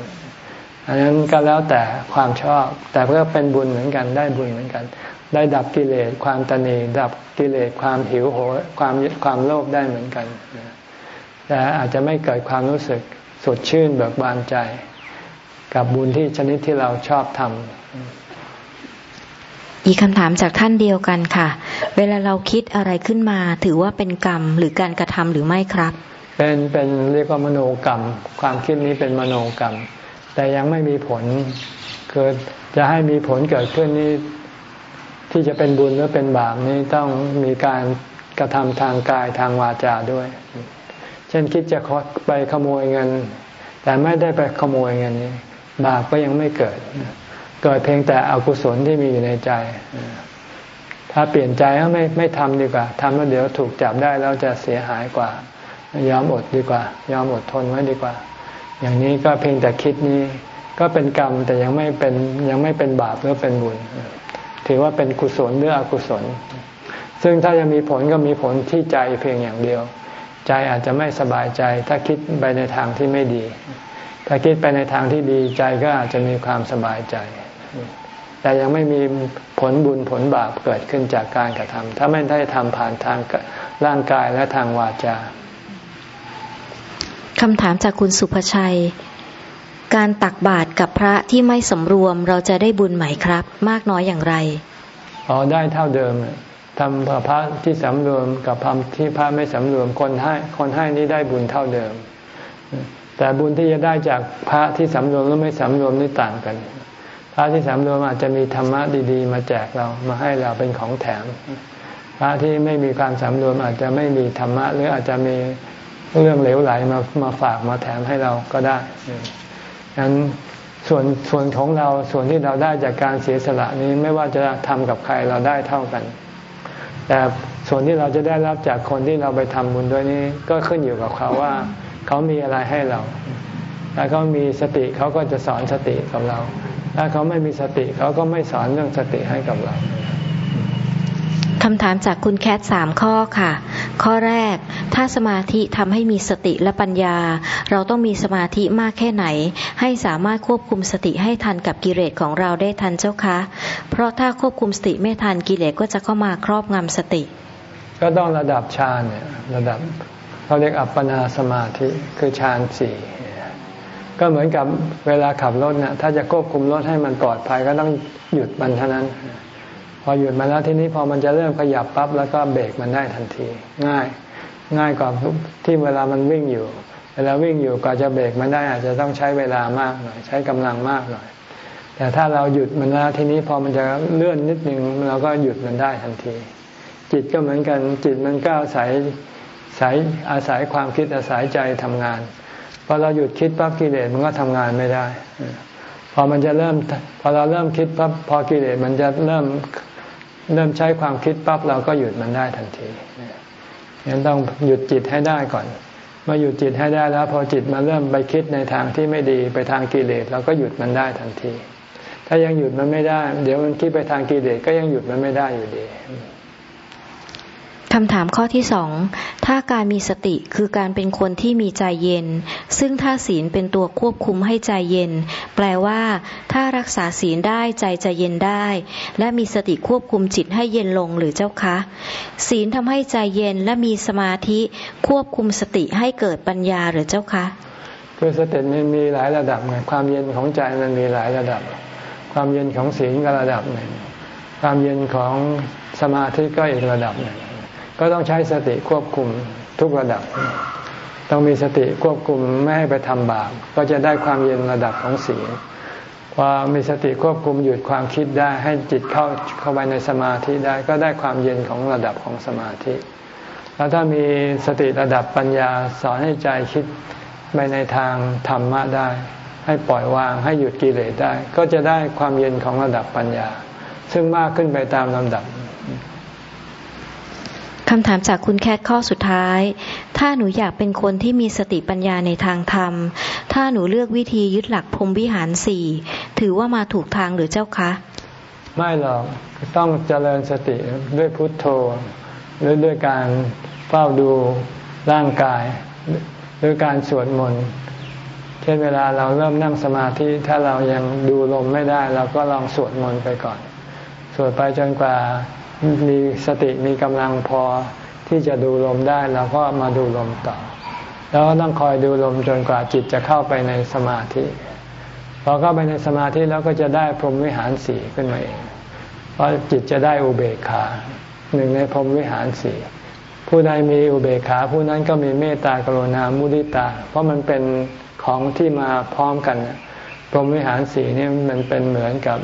อันนั้นก็แล้วแต่ความชอบ แต่เพื่อเป็นบุญเหมือนกันได้บุญเหมือนกัน ได้ดับกิเลสความตนีดับกิเลสความหิวโหยความความโลภได้เหมือนกันแต่อาจจะไม่เกิดความรู้สึกสดชื่นเบิกบานใจ กับบุญที่ชนิดที่เราชอบทำ อีกคำถามจากท่านเดียวกันค่ะ เวลาเราคิดอะไรขึ้นมา ถือว่าเป็นกรรมหรือการกระทำหรือไม่ครับ เป็นเป็นเรียกว่ามโนกรรม ความคิดนี้เป็นมโนกรรม แต่ยังไม่มีผลคือจะให้มีผลเกิดขึ้นนี้ที่จะเป็นบุญหรือเป็นบาปนี้ต้องมีการกระทำทางกายทางวาจาด้วย เช่นคิดจะไปขโมยเงิน แต่ไม่ได้ไปขโมยเงินนี้บาปก็ยังไม่เกิด เกิดเพียงแต่อกุศลที่มีอยู่ในใจ ถ้าเปลี่ยนใจก็ไม่ไม่ทำดีกว่าทำแล้วเดี๋ยวถูกจับได้แล้วจะเสียหายกว่า ยอมอดดีกว่า ยอมอดทนไว้ดีกว่า อย่างนี้ก็เพียงแต่คิดนี้ก็เป็นกรรมแต่ยังไม่เป็นยังไม่เป็นบาปหรือเป็นบุญ ถือว่าเป็นกุศลหรืออกุศล ซึ่งถ้ายังมีผลก็มีผลที่ใจเพียงอย่างเดียว ใจอาจจะไม่สบายใจ ถ้าคิดไปในทางที่ไม่ดี ถ้าคิดไปในทางที่ดีใจก็อาจจะมีความสบายใจ แต่ยังไม่มีผลบุญผลบาปเกิดขึ้นจากการกระทำถ้าไม่ได้ทำผ่านทางร่างกายและทางวาจาคำถามจากคุณสุภชัย การตักบาตรกับพระที่ไม่สำรวมเราจะได้บุญไหมครับ มากน้อยอย่างไรอ๋อได้เท่าเดิมทำพระที่สำรวมกับพระที่พระไม่สำรวมคนให้คนให้นี้ได้บุญเท่าเดิม แต่บุญที่จะได้จากพระที่สำรวมและไม่สำรวมนี่ต่างกัน พระที่สำรวมอาจจะมีธรรมะดี ๆ มาแจกเรามาให้เราเป็นของแถม พระที่ไม่มีการสำรวมอาจจะไม่มีธรรมะ หรืออาจจะมีเรื่องเหลวไหลมามาฝากมาแถมให้เราก็ได้ฉะนั้นส่วนส่วนของเราส่วนที่เราได้จากการเสียสละนี้ไม่ว่าจะทำกับใครเราได้เท่ากัน แต่ส่วนที่เราจะได้รับจากคนที่เราไปทำบุญด้วยนี้ก็ขึ้นอยู่กับเขาว่า เขามีอะไรให้เราถ้าเขามีสติเขาก็จะสอนสติกับเรา ถ้าเขาไม่มีสติเขาก็ไม่สอนเรื่องสติให้กับเราคำถามจากคุณแคทสามข้อค่ะ ข้อแรก ถ้าสมาธิทำให้มีสติและปัญญา เราต้องมีสมาธิมากแค่ไหน ให้สามารถควบคุมสติให้ทันกับกิเลสของเราได้ทันเจ้าคะ เพราะถ้าควบคุมสติไม่ทันกิเลสก็จะเข้ามาครอบงำสติ ก็ต้องระดับฌานเนี่ยระดับเขาเรียกอัปปนาสมาธิคือฌานสี่ ก็เหมือนกับเวลาขับรถเนี่ยถ้าจะควบคุมรถให้มันปลอดภัยก็ต้องหยุดมันเท่านั้น พอหยุดมาแล้วทีนี้พอมันจะเริ่มขยับปั๊บแล้วก็เบรกมันได้ทันที ง่าย ง่ายกว่าที่เวลามันวิ่งอยู่ เวลาวิ่งอยู่กว่าจะเบรกมันได้อาจจะต้องใช้เวลามากหน่อยใช้กำลังมากหน่อย แต่ถ้าเราหยุดมันแล้วทีนี้พอมันจะเลื่อนนิดนึงเราก็หยุดมันได้ทันที จิตก็เหมือนกันจิตมันก็อาศัยสายอาศัยความคิดอาศัยใจทำงาน พอเราหยุดคิดปั๊บกิเลสมันก็ทำงานไม่ได้ พอมันจะเริ่มพอเราเริ่มคิดปั๊บพอกิเลสมันจะเริ่มเริ่มใช้ความคิดปั๊บเราก็หยุดมันได้ทันทีงั้นต้องหยุดจิตให้ได้ก่อนมื่อหยุดจิตให้ได้แล้ว พอจิตมาเริ่มไปคิดในทางที่ไม่ดีไปทางกิเลสเราก็หยุดมันได้ทันที ถ้ายังหยุดมันไม่ได้ เดี๋ยวมันคิดไปทางกิเลสก็ยังหยุดมันไม่ได้อยู่ดี คำถามข้อที่สอง ถ้าการมีสติคือการเป็นคนที่มีใจเย็น ซึ่งถ้าศีลเป็นตัวควบคุมให้ใจเย็น แปลว่า ถ้ารักษาศีลได้ใจจะเย็นได้ และมีสติควบคุมจิตให้เย็นลงหรือเจ้าคะ ศีลทำให้ใจเย็นและมีสมาธิควบคุมสติให้เกิดปัญญาหรือเจ้าคะคือสติมันมีหลายระดับไงความเย็นของใจมันมีหลายระดับ ความเย็นของศีลก็ระดับหนึ่งความเย็นของสมาธิก็อีกระดับหนึ่ง ก็ต้องใช้สติควบคุมทุกระดับ ต้องมีสติควบคุมไม่ให้ไปทำบาปก็จะได้ความเย็นระดับของศีลพอมีสติควบคุมหยุดความคิดได้ ให้จิตเข้าเข้าไปในสมาธิได้ก็ได้ความเย็นของระดับของสมาธิ แล้วถ้ามีสติระดับปัญญาสอนให้ใจคิดไปในทางธรรมะได้ ให้ปล่อยวางให้หยุดกิเลสได้ ก็จะได้ความเย็นของระดับปัญญา ซึ่งมากขึ้นไปตามลำดับ คำถามจากคุณแคทข้อสุดท้าย ถ้าหนูอยากเป็นคนที่มีสติปัญญาในทางธรรม ถ้าหนูเลือกวิธียึดหลักพรมวิหารสี่ถือว่ามาถูกทางหรือเจ้าคะ ไม่หรอกต้องเจริญสติด้วยพุทโธหรือด้วยการเฝ้าดูร่างกายหรือการสวดมนต์เช่นเวลาเราเริ่มนั่งสมาธิถ้าเรายังดูลมไม่ได้ เราก็ลองสวดมนต์ไปก่อน สวดไปจนกว่า มีสติมีกำลังพอที่จะดูลมได้เราก็มาดูลมต่อ แล้วก็ต้องคอยดูลมจนกว่าจิตจะเข้าไปในสมาธิพอเข้าไปในสมาธิแล้วก็จะได้พรหมวิหารสีขึ้นมาเองเพราะจิตจะได้อุเบกขาหนึ่งในพรหมวิหารสีผู้ใดมีอุเบกขา ผู้นั้นก็มีเมตตากรุณามุดิตา เพราะมันเป็นของที่มาพร้อมกันพรหมวิหารสีนี่มันเป็นเหมือนกับ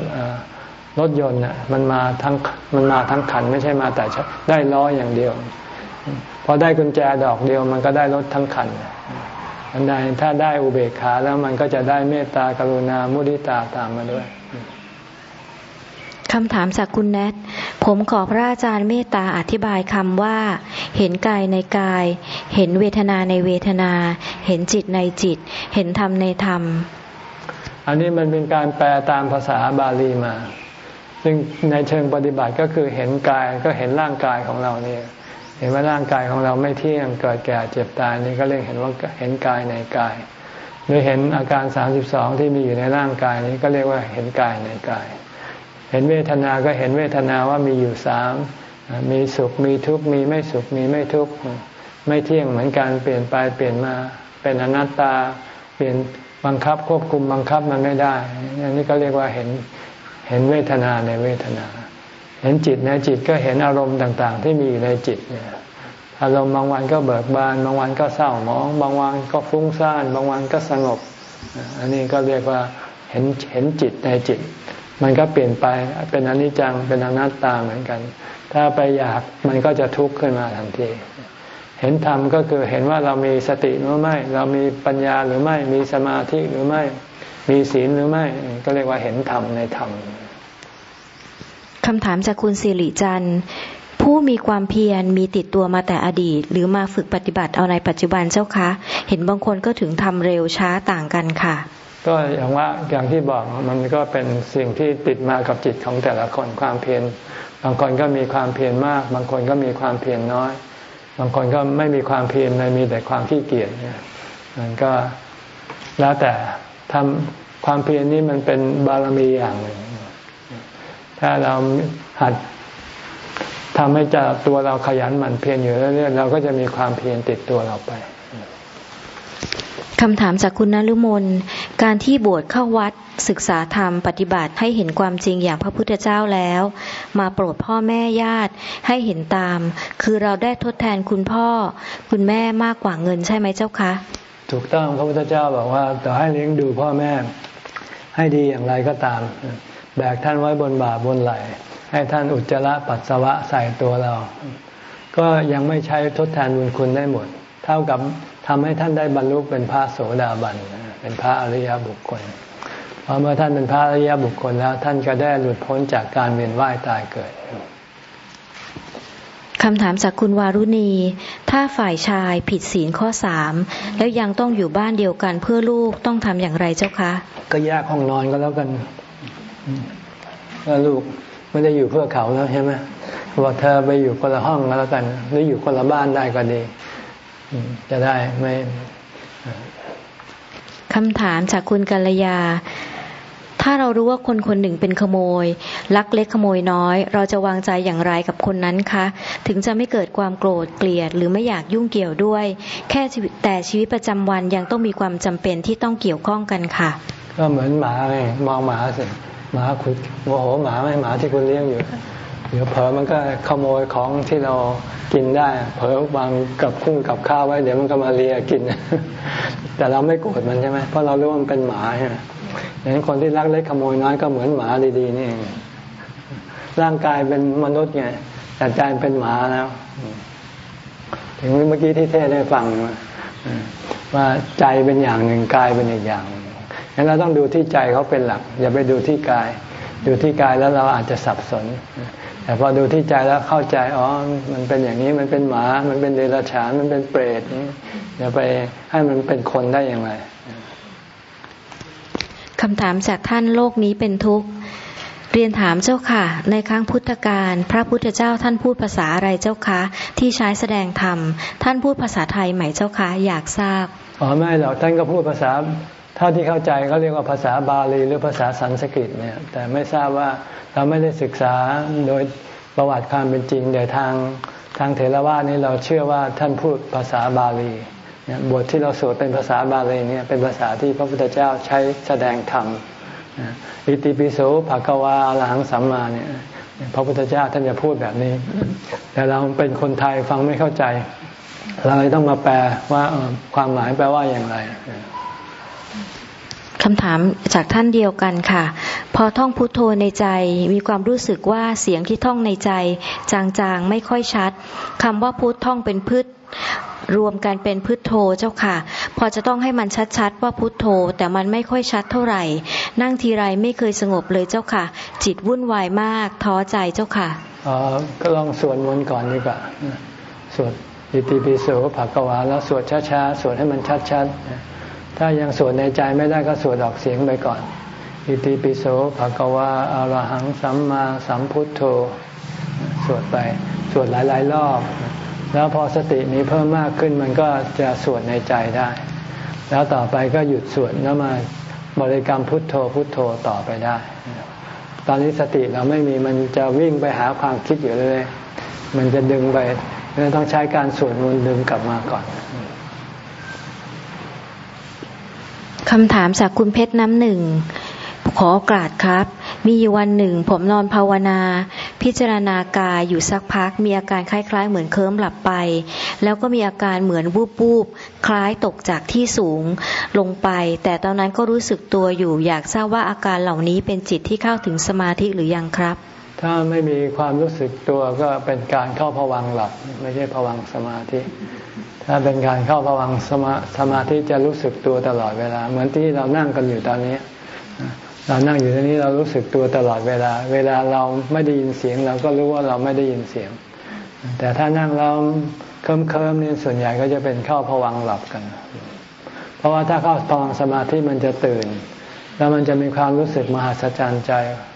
รถยนต์น่ะมันมาทั้งมันมาทั้งคันไม่ใช่มาแต่ได้ล้ออย่างเดียว พอได้กุญแจดอกเดียวมันก็ได้รถทั้งคันอันใดถ้าได้อุเบกขาแล้วมันก็จะได้เมตตากรุณามุทิตาตามมาด้วยคำถามจากคุณแนท ผมขอพระอาจารย์เมตตาอธิบายคำว่า เห็นกายในกาย เห็นเวทนาในเวทนา เห็นจิตในจิต เห็นธรรมในธรรม อันนี้มันเป็นการแปลตามภาษาบาลีมา ซึ่งในเชิงปฏิบัติก็คือเห็นกายก็เห็นร่างกายของเราเนี่ยเห็นว่าร่างกายของเราไม่เที่ยงเกิดแก่เจ็บตายนี่ก็เรียกเห็นว่าเห็นกายในกายหรือเห็นอาการสามสิบสองที่มีอยู่ในร่างกายนี้ก็เรียกว่าเห็นกายในกาย เห็นเวทนาก็เห็นเวทนาว่ามีอยู่สามมีสุขมีทุกข์มีไม่สุขมีไม่ทุกข์ไม่เที่ยงเหมือนกันเปลี่ยนไปเปลี่ยนมาเป็นอนัตตาเปลี่ยนบังคับควบคุมบังคับมันไม่ได้อันนี้ก็เรียกว่าเห็น เห็นเวทนาในเวทนา เห็นจิตในจิตก็เห็นอารมณ์ต่าง ๆ ที่มีอยู่ในจิตเนี่ยอารมณ์บางวันก็เบิกบาน บางวันก็เศร้าหมอง บางวันก็ฟุ้งซ่าน บางวันก็สงบ อันนี้ก็เรียกว่าเห็นเห็นจิตในจิต มันก็เปลี่ยนไปเป็นอนิจจังเป็นอนัตตาเหมือนกัน ถ้าไปอยากมันก็จะทุกข์ขึ้นมาทันที เห็นธรรมก็คือเห็นว่าเรามีสติหรือไม่ เรามีปัญญาหรือไม่มีสมาธิหรือไม่ มีศีลหรือไม่ ก็เรียกว่าเห็นธรรมในธรรม คำถามจากคุณสิริจันทร์ผู้มีความเพียรมีติดตัวมาแต่อดีต หรือมาฝึกปฏิบัติเอาในปัจจุบันเจ้าคะ เห็นบางคนก็ถึงทำเร็วช้าต่างกันค่ะ ก็อย่างว่าอย่างที่บอกมันก็เป็นสิ่งที่ติดมากับจิตของแต่ละคนความเพียรบางคนก็มีความเพียรมาก บางคนก็มีความเพียรน้อย บางคนก็ไม่มีความเพียรเลยมีแต่ความขี้เกียจเนี่ยมันก็แล้วแต่ทำความเพียรนี้มันเป็นบารมีอย่างหนึ่ง ถ้าเราหัดทำให้จะตัวเราขยันหมั่นเพียรอยู่เรื่อยๆเราก็จะมีความเพียรติดตัวเราไปคำถามจากคุณนลุมน การที่บวชเข้าวัดศึกษาธรรมปฏิบัติให้เห็นความจริงอย่างพระพุทธเจ้าแล้ว มาโปรดพ่อแม่ญาติให้เห็นตาม คือเราได้ทดแทนคุณพ่อ คุณแม่มากกว่าเงินใช่ไหมเจ้าคะ ถูกต้องพระพุทธเจ้าบอกว่า ต่อให้เลี้ยงดูพ่อแม่ ให้ดีอย่างไรก็ตาม แบกท่านไว้บนบ่าบนไหลให้ท่านอุจจาระปัสสาวะใส่ตัวเรา ก็ยังไม่ใช้ทดแทนบุญคุณได้หมด เท่ากับทำให้ท่านได้บรรลุเป็นพระโสดาบัน เป็นพระอริยบุคคลพอเมื่อท่านเป็นพระอริยบุคคลแล้ว ท่านก็ได้หลุดพ้นจากการเวียนว่ายตายเกิดคำถามจากคุณวารุณี ถ้าฝ่ายชายผิดศีลข้อสามแล้วยังต้องอยู่บ้านเดียวกันเพื่อลูกต้องทำอย่างไรเจ้าคะ ก็แยกห้องนอนก็แล้วกัน ลูกไม่ได้อยู่เพื่อเขาแล้วใช่ไหมบอกเธอไปอยู่คนละห้องแล้วกัน หรืออยู่คนละบ้านได้ก็ดีจะได้ไม่คำถามจากคุณกัลยา ถ้าเรารู้ว่าคนคนหนึ่งเป็นขโมย ลักเล็กขโมยน้อย เราจะวางใจอย่างไรกับคนนั้นคะ ถึงจะไม่เกิดความโกรธเกลียด หรือไม่อยากยุ่งเกี่ยวด้วย แค่แต่ชีวิตประจำวันยังต้องมีความจำเป็นที่ต้องเกี่ยวข้องกันค่ะ ก็เหมือนหมาไงมองหมาสิ หมาคุณโมโหหมาไม่หมาที่คุณเลี้ยงอยู่ เดี๋ยวเผลอมันก็ขโมยของที่เรากินได้ เผลอวางกับคุ้งกับข้าวไว้ เดี๋ยวมันก็มาเลียกิน แต่เราไม่โกรธมันใช่ไหมเพราะเรารู้ว่ามันเป็นหมาใช่ไหมดังนั้นคนที่รักเล็กขโมยน้อยก็เหมือนหมาดีๆนี่เองร่างกายเป็นมนุษย์ไงแต่ใจเป็นหมาแล้ว ถึงเมื่อกี้ที่เทศได้ฟังว่าใจเป็นอย่างหนึ่งกายเป็นอีกอย่าง งั้นเราต้องดูที่ใจเขาเป็นหลัก อย่าไปดูที่กาย ดูที่กายแล้วเราอาจจะสับสน แต่พอดูที่ใจแล้วเข้าใจอ๋อมันเป็นอย่างนี้มันเป็นหมา มันเป็นเดรัจฉานมันเป็นเปรตนี่อย่าไปให้มันเป็นคนได้อย่างไรคำถามจากท่านโลกนี้เป็นทุกข์เรียนถามเจ้าค่ะ ในครั้งพุทธกาลพระพุทธเจ้าท่านพูดภาษาอะไรเจ้าคะ ที่ใช้แสดงธรรม ท่านพูดภาษาไทยไหมเจ้าคะ อยากทราบอ๋อไม่หรอกท่านก็พูดภาษา ท่าที่เข้าใจเขาเรียกว่าภาษาบาลีหรือภาษาสันสกฤตเนี่ย แต่ไม่ทราบว่าเราไม่ได้ศึกษาโดยประวัติความเป็นจริงเดี๋ยทางทางเถรวาทนี้เราเชื่อว่าท่านพูดภาษาบาลีบทที่เราสวดเป็นภาษาบาลีเนี่ยเป็นภาษาที่พระพุทธเจ้าใช้แสดงธรรมอิติปิโสภะกวาอรหังสัมมาเนี่ยพระพุทธเจ้าท่านจะพูดแบบนี้ แต่เราเป็นคนไทยฟังไม่เข้าใจ เราเลยต้องมาแปลว่าความหมายแปลว่าอย่างไร คำถามจากท่านเดียวกันค่ะ พอท่องพุทโธในใจมีความรู้สึกว่าเสียงที่ท่องในใจ จางๆไม่ค่อยชัดคำว่าพุทท่องเป็นพืชรวมกันเป็นพุทโธเจ้าค่ะ พอจะต้องให้มันชัดๆว่าพุทโธ แต่มันไม่ค่อยชัดเท่าไหร่ นั่งทีไรไม่เคยสงบเลยเจ้าค่ะ จิตวุ่นวายมากท้อใจเจ้าค่ะอ๋อก็ลองสวดมนต์ก่อนดีกว่าสวดอิติปิโสภะกวาแล้วสวดช้าๆสวดให้มันชัดๆ ถ้ายังสวดในใจไม่ได้ก็สวดออกเสียงไปก่อน อิติปิโสภะกวาอารหังสัมมาสัมพุทโธ สวดไป สวดหลายๆรอบ แล้วพอสติมีเพิ่มมากขึ้นมันก็จะสวดในใจได้ แล้วต่อไปก็หยุดสวดแล้วมาบริกรรมพุทโธพุทโธต่อไปได้ ตอนนี้สติเราไม่มีมันจะวิ่งไปหาความคิดอยู่เลย มันจะดึงไปเราต้องใช้การสวดมนต์ดึงกลับมาก่อน คำถามจากคุณเพชรน้ำหนึ่ง ขอโอกาสครับ มีวันหนึ่ง ผมนอนภาวนา พิจารณากายอยู่สักพัก มีอาการคล้าย ๆ เหมือนเคลิมหลับไป แล้วก็มีอาการเหมือนวูบวูบคล้ายตกจากที่สูงลงไป แต่ตอนนั้นก็รู้สึกตัวอยู่ อยากทราบว่าอาการเหล่านี้เป็นจิตที่เข้าถึงสมาธิหรือยังครับ ถ้าไม่มีความรู้สึกตัวก็เป็นการเข้าผวังหลับ ไม่ใช่ผวังสมาธิ ถ้าเป็นการเข้าผวังสมาสมาธิจะรู้สึกตัวตลอดเวลา เหมือนที่เรานั่งกันอยู่ตอนนี้ เรานั่งอยู่ตรงนี้เรารู้สึกตัวตลอดเวลา เวลาเราไม่ได้ยินเสียง เราก็รู้ว่าเราไม่ได้ยินเสียง แต่ถ้านั่งเราเคิมเคิมนี่ส่วนใหญ่ก็จะเป็นเข้าผวังหลับกัน เพราะว่าถ้าเข้าผวังสมาธิมันจะตื่น แล้วมันจะมีความรู้สึกมหัศจรรย์ใจ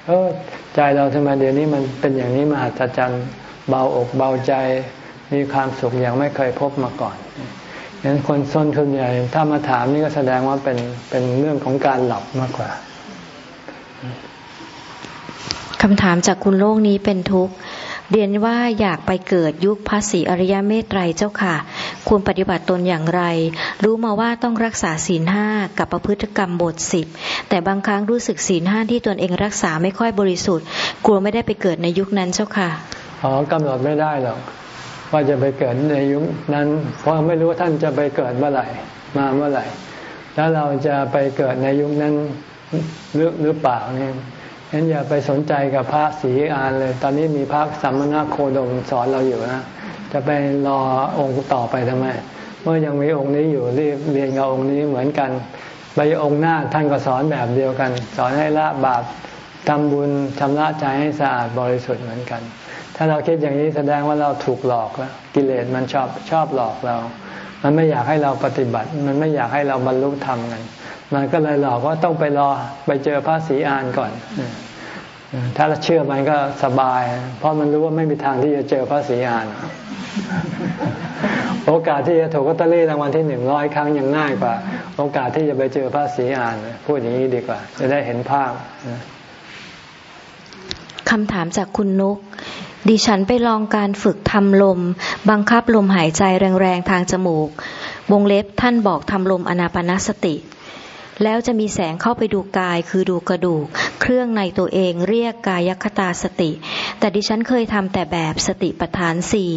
เออใจเราทำไมเดี๋ยวนี้มันเป็นอย่างนี้มหัศจรรย์เบาอกเบาใจ มีความสุขอย่างไม่เคยพบมาก่อนฉะนั้นคนส้นทุนใหญ่ถ้ามาถามนี่ก็แสดงว่าเป็นเป็นเรื่องของการหลับมากกว่าคำถามจากคุณโลกนี้เป็นทุกข์ เรียนว่าอยากไปเกิดยุคพระศรีอริยเมตไตรเจ้าค่ะ ควรปฏิบัติตนอย่างไร รู้มาว่าต้องรักษาศีลห้ากับประพฤติกรรมบทสิบแต่บางครั้งรู้สึกศีลห้าที่ตนเองรักษาไม่ค่อยบริสุทธิ์ กลัวไม่ได้ไปเกิดในยุคนั้นเจ้าค่ะอ๋อกำหนดไม่ได้หรอกว่าจะไปเกิดในยุคนั้น เพราะไม่รู้ว่าท่านจะไปเกิดเมื่อไหร่มาเมื่อไหร่ แล้วเราจะไปเกิดในยุคนั้นหรือหรือเปล่านี่ย งั้นอย่าไปสนใจกับพระศรีอานเลย ตอนนี้มีพระสัมมนาโคดมสอนเราอยู่นะ จะไปรอองค์ต่อไปทำไม เมื่อยังมีองค์นี้อยู่รีบเรียนกับองค์นี้เหมือนกัน ไปองค์หน้าท่านก็สอนแบบเดียวกัน สอนให้ละบาปทำบุญชำระใจให้สะอาดบริสุทธิ์เหมือนกัน ถ้าเราคิดอย่างนี้แสดงว่าเราถูกหลอกแล้ว กิเลสมันชอบชอบหลอกเรา มันไม่อยากให้เราปฏิบัติ มันไม่อยากให้เราบรรลุธรรมกัน มันก็เลยหลอกว่าต้องไปรอไปเจอพระศรีอานก่อน ถ้าเราเชื่อมันก็สบาย เพราะมันรู้ว่าไม่มีทางที่จะเจอพระศรีอาน โอกาสที่จะถูกลอตเตอรี่รางวัลที่หนึ่งร้อยครั้งยังง่ายกว่า โอกาสที่จะไปเจอพระศรีอานพูดอย่างนี้ดีกว่า จะได้เห็นภาพคำถามจากคุณนุกดิฉันไปลองการฝึกทำลม บังคับลมหายใจแรงๆทางจมูก วงเล็บท่านบอกทำลมอนาปนาสติ แล้วจะมีแสงเข้าไปดูกายคือดูกระดูก เครื่องในตัวเองเรียกกายคตาสติ แต่ดิฉันเคยทำแต่แบบสติปัฏฐานสี่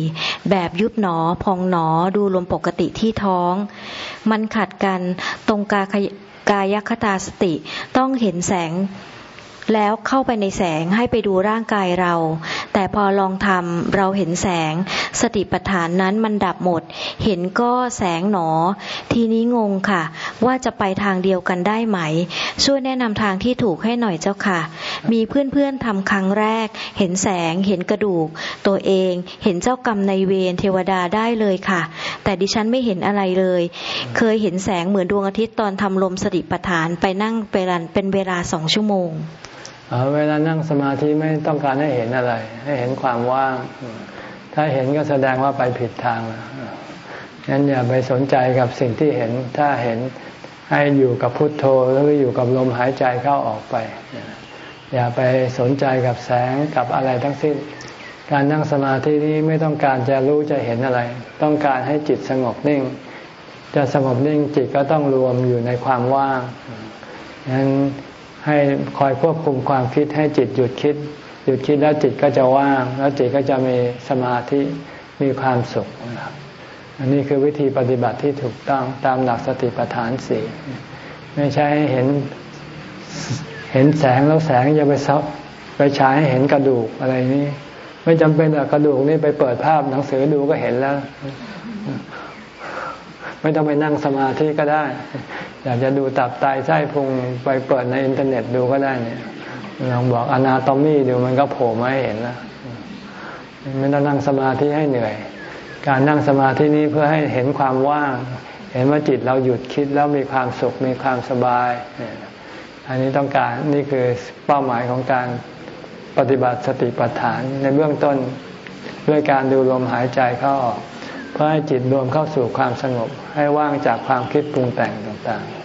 แบบยุบหนอพองหนอดูลมปกติที่ท้อง มันขัดกันตรงกากายคตาสติต้องเห็นแสง แล้วเข้าไปในแสงให้ไปดูร่างกายเรา แต่พอลองทำเราเห็นแสง สติปัฏฐานนั้นมันดับหมด เห็นก็แสงหนอ ทีนี้งงค่ะ ว่าจะไปทางเดียวกันได้ไหม ช่วยแนะนำทางที่ถูกให้หน่อยเจ้าค่ะ มีเพื่อนๆทำครั้งแรก เห็นแสงเห็นกระดูก ตัวเองเห็นเจ้ากรรมในเวรเทวดาได้เลยค่ะ แต่ดิฉันไม่เห็นอะไรเลย เคยเห็นแสงเหมือนดวงอาทิตย์ตอนทำลมสติปัฏฐานไปนั่งเป็นเวลาสองชั่วโมง เวลานั่งสมาธิไม่ต้องการให้เห็นอะไร ให้เห็นความว่าง ถ้าเห็นก็แสดงว่าไปผิดทางงั้นอย่าไปสนใจกับสิ่งที่เห็น ถ้าเห็นให้อยู่กับพุทโธหรืออยู่กับลมหายใจเข้าออกไป อย่าไปสนใจกับแสงกับอะไรทั้งสิ้น การนั่งสมาธินี้ไม่ต้องการจะรู้จะเห็นอะไร ต้องการให้จิตสงบนิ่ง จะสงบนิ่งจิตก็ต้องรวมอยู่ในความว่างงั้น ให้คอยควบคุมความคิดให้จิตหยุดคิด หยุดคิดแล้วจิตก็จะว่าง แล้วจิตก็จะมีสมาธิมีความสุขอันนี้คือวิธีปฏิบัติที่ถูกต้องตามหลักสติปัฏฐานสี่ไม่ใช่เห็นเห็นแสงแล้วแสงจะไปซับไปฉายให้เห็นกระดูกอะไรนี้ ไม่จำเป็นแต่กระดูกนี่ไปเปิดภาพหนังสือดูก็เห็นแล้ว ไม่ต้องไปนั่งสมาธิก็ได้ อยากจะดูตับไตไส้พุงไปเปิดในอินเทอร์เน็ตดูก็ได้เนี่ยลองบอกอนาโตมี่ดูมันก็โผล่มาให้เห็นแล้วไม่ต้องนั่งสมาธิให้เหนื่อย การนั่งสมาธินี้เพื่อให้เห็นความว่าง เห็นว่าจิตเราหยุดคิดแล้วมีความสุขมีความสบาย อันนี้ต้องการนี่คือเป้าหมายของการปฏิบัติสติปัฏฐานในเบื้องต้นด้วยการดูลมหายใจเข้าออก พื่อให้จิตรวมเข้าสู่ความสงบ ให้ว่างจากความคิดปรุงแต่งต่างๆ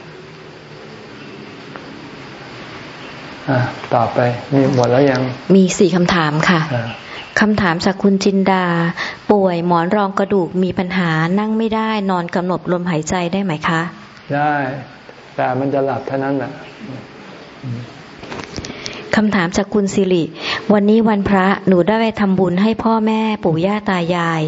ต่อไปมีหมดแล้วยัง มีสี่คำถามค่ะคำถามจากคุณจินดา ป่วยหมอนรองกระดูกมีปัญหานั่งไม่ได้นอนกำหนดลมหายใจได้ไหมคะ ได้ แต่มันจะหลับเท่านั้นแหละ คำถามจากคุณสิริ วันนี้วันพระหนูได้ไปทำบุญให้พ่อแม่ปู่ย่าตายาย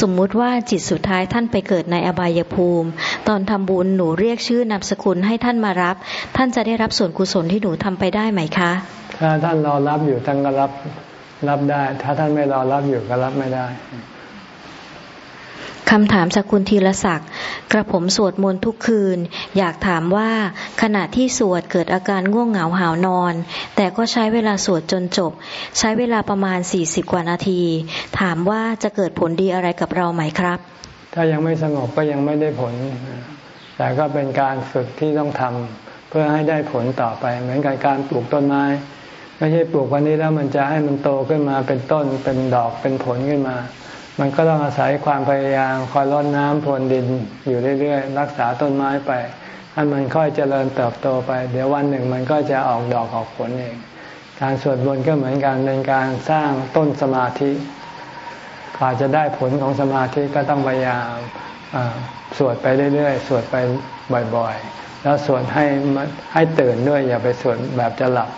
สมมุติว่าจิตสุดท้ายท่านไปเกิดในอบายภูมิ ตอนทำบุญหนูเรียกชื่อนามสกุลให้ท่านมารับ ท่านจะได้รับส่วนกุศลที่หนูทำไปได้ไหมคะ ถ้าท่านรอรับอยู่ท่านก็รับรับได้ ถ้าท่านไม่รอรับอยู่ก็รับไม่ได้ คำถามจากคุณธีรศักดิ์กระผมสวดมนต์ทุกคืน อยากถามว่าขณะที่สวดเกิดอาการง่วงเหงาหาวนอน แต่ก็ใช้เวลาสวดจนจบ ใช้เวลาประมาณสี่สิบกว่านาที ถามว่าจะเกิดผลดีอะไรกับเราไหมครับ ถ้ายังไม่สงบก็ยังไม่ได้ผล แต่ก็เป็นการฝึกที่ต้องทำเพื่อให้ได้ผลต่อไป เหมือนกับการปลูกต้นไม้ ไม่ใช่ปลูกวันนี้แล้วมันจะให้มันโตขึ้นมาเป็นต้นเป็นดอกเป็นผลขึ้นมา มันก็ต้องอาศัยความพยายามคอยรดน้ำพรวนดินอยู่เรื่อยๆ รักษาต้นไม้ไปให้มันค่อยเจริญเติบโตไป เดี๋ยววันหนึ่งมันก็จะออกดอกออกผลเอง การสวดมนต์ก็เหมือนกันเป็นการสร้างต้นสมาธิกว่าจะได้ผลของสมาธิก็ต้องพยายามสวดไปเรื่อยๆ สวดไปบ่อยๆ แล้วสวดให้ให้ตื่นด้วยอย่าไปสวดแบบจะหลับ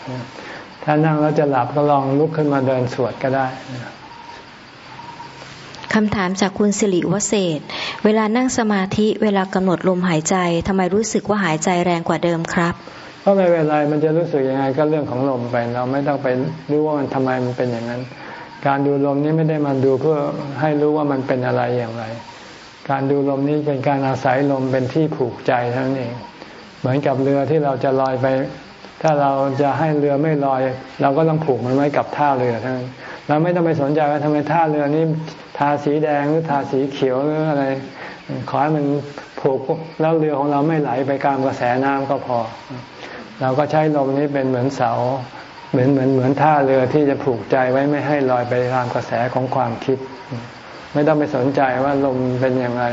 ถ้านั่งแล้วจะหลับก็ลองลุกขึ้นมาเดินสวดก็ได้ คำถามจากคุณสิริวเศษ เวลานั่งสมาธิเวลากำหนดลมหายใจทำไมรู้สึกว่าหายใจแรงกว่าเดิมครับเพราะไม่เป็นไรมันจะรู้สึกยังไงก็เรื่องของลมไป เราไม่ต้องไปรู้ว่ามันทำไมมันเป็นอย่างนั้น การดูลมนี้ไม่ได้มาดูเพื่อให้รู้ว่ามันเป็นอะไรอย่างไร การดูลมนี้เป็นการอาศัยลมเป็นที่ผูกใจเท่านั้นเอง เหมือนกับเรือที่เราจะลอยไป ถ้าเราจะให้เรือไม่ลอย เราก็ต้องผูกมันไว้กับท่าเรือเท่านั้นเราไม่ต้องไปสนใจว่าทำไมท่าเรือนี้าสีแดงหรือทาสีเขียวหรืออะไร ขอให้มันผูกแล้วเรือของเราไม่ไหลไปกลางกระแสน้ำก็พอ เราก็ใช้ลมนี้เป็นเหมือนเสา เหมือนเหมือนเหมือนท่าเรือที่จะผูกใจไว้ไม่ให้ลอยไปตามกระแสของความคิด ไม่ต้องไปสนใจว่าลมเป็นอย่างไร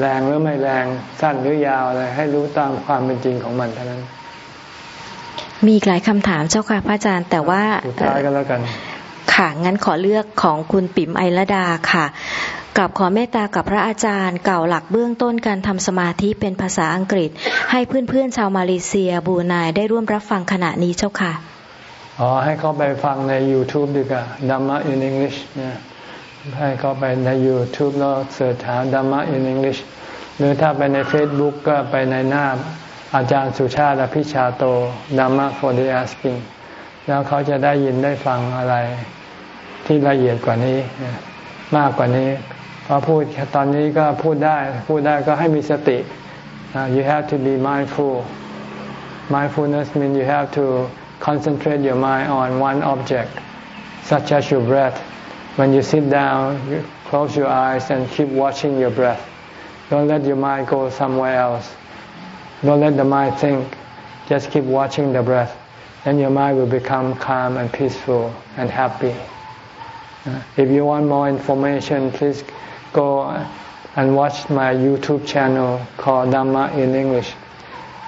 แรงหรือไม่แรงสั้นหรือยาวอะไรให้รู้ตามความเป็นจริงของมันเท่านั้นมีหลายคำถามเจ้าค่ะพระอาจารย์แต่ว่าสุดท้ายก็แล้วกัน ค่ะ งั้นขอเลือกของคุณปิ๋มไอรดาค่ะกับขอเมตตากับพระอาจารย์เก่าหลักเบื้องต้นการทำสมาธิเป็นภาษาอังกฤษ ให้เพื่อนๆชาวมาเลเซียบูนายได้ร่วมรับฟังขณะนี้เจ้าค่ะ อ๋อ ให้เขาไปฟังใน YouTube ดีกว่า Dhamma in English เนี่ยให้เขาไปใน YouTube แล้วเสิร์ชหา Dhamma in English หรือถ้าไปใน Facebook ก็ไปในหน้าอาจารย์สุชาติพิชาโต Dhamma for the asking แล้วเขาจะได้ยินได้ฟังอะไร ที่ละเอียดกว่านี้มากกว่านี้พอพูดตอนนี้ก็พูดได้ พูดได้ก็ให้มีสติ you have to be mindful mindfulness means you have to concentrate your mind on one object such as your breath when you sit down you close your eyes and keep watching your breath don't let your mind go somewhere else don't let the mind think just keep watching the breath then your mind will become calm and peaceful and happy If you want more information, please go and watch my YouTube channel called Dhamma in English.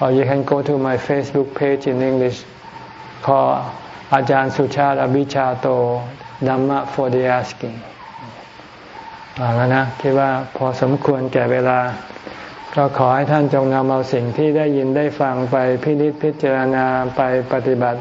Or you can go to my Facebook page in English called Ajahn Suchar Abhichato Dhamma for the Asking. แล้วนะคิดว่าพอสมควรแก่เวลา ก็ขอให้ท่านจงนำเอาสิ่งที่ได้ยินได้ฟังไปพินิจพิจารณาไปปฏิบัติ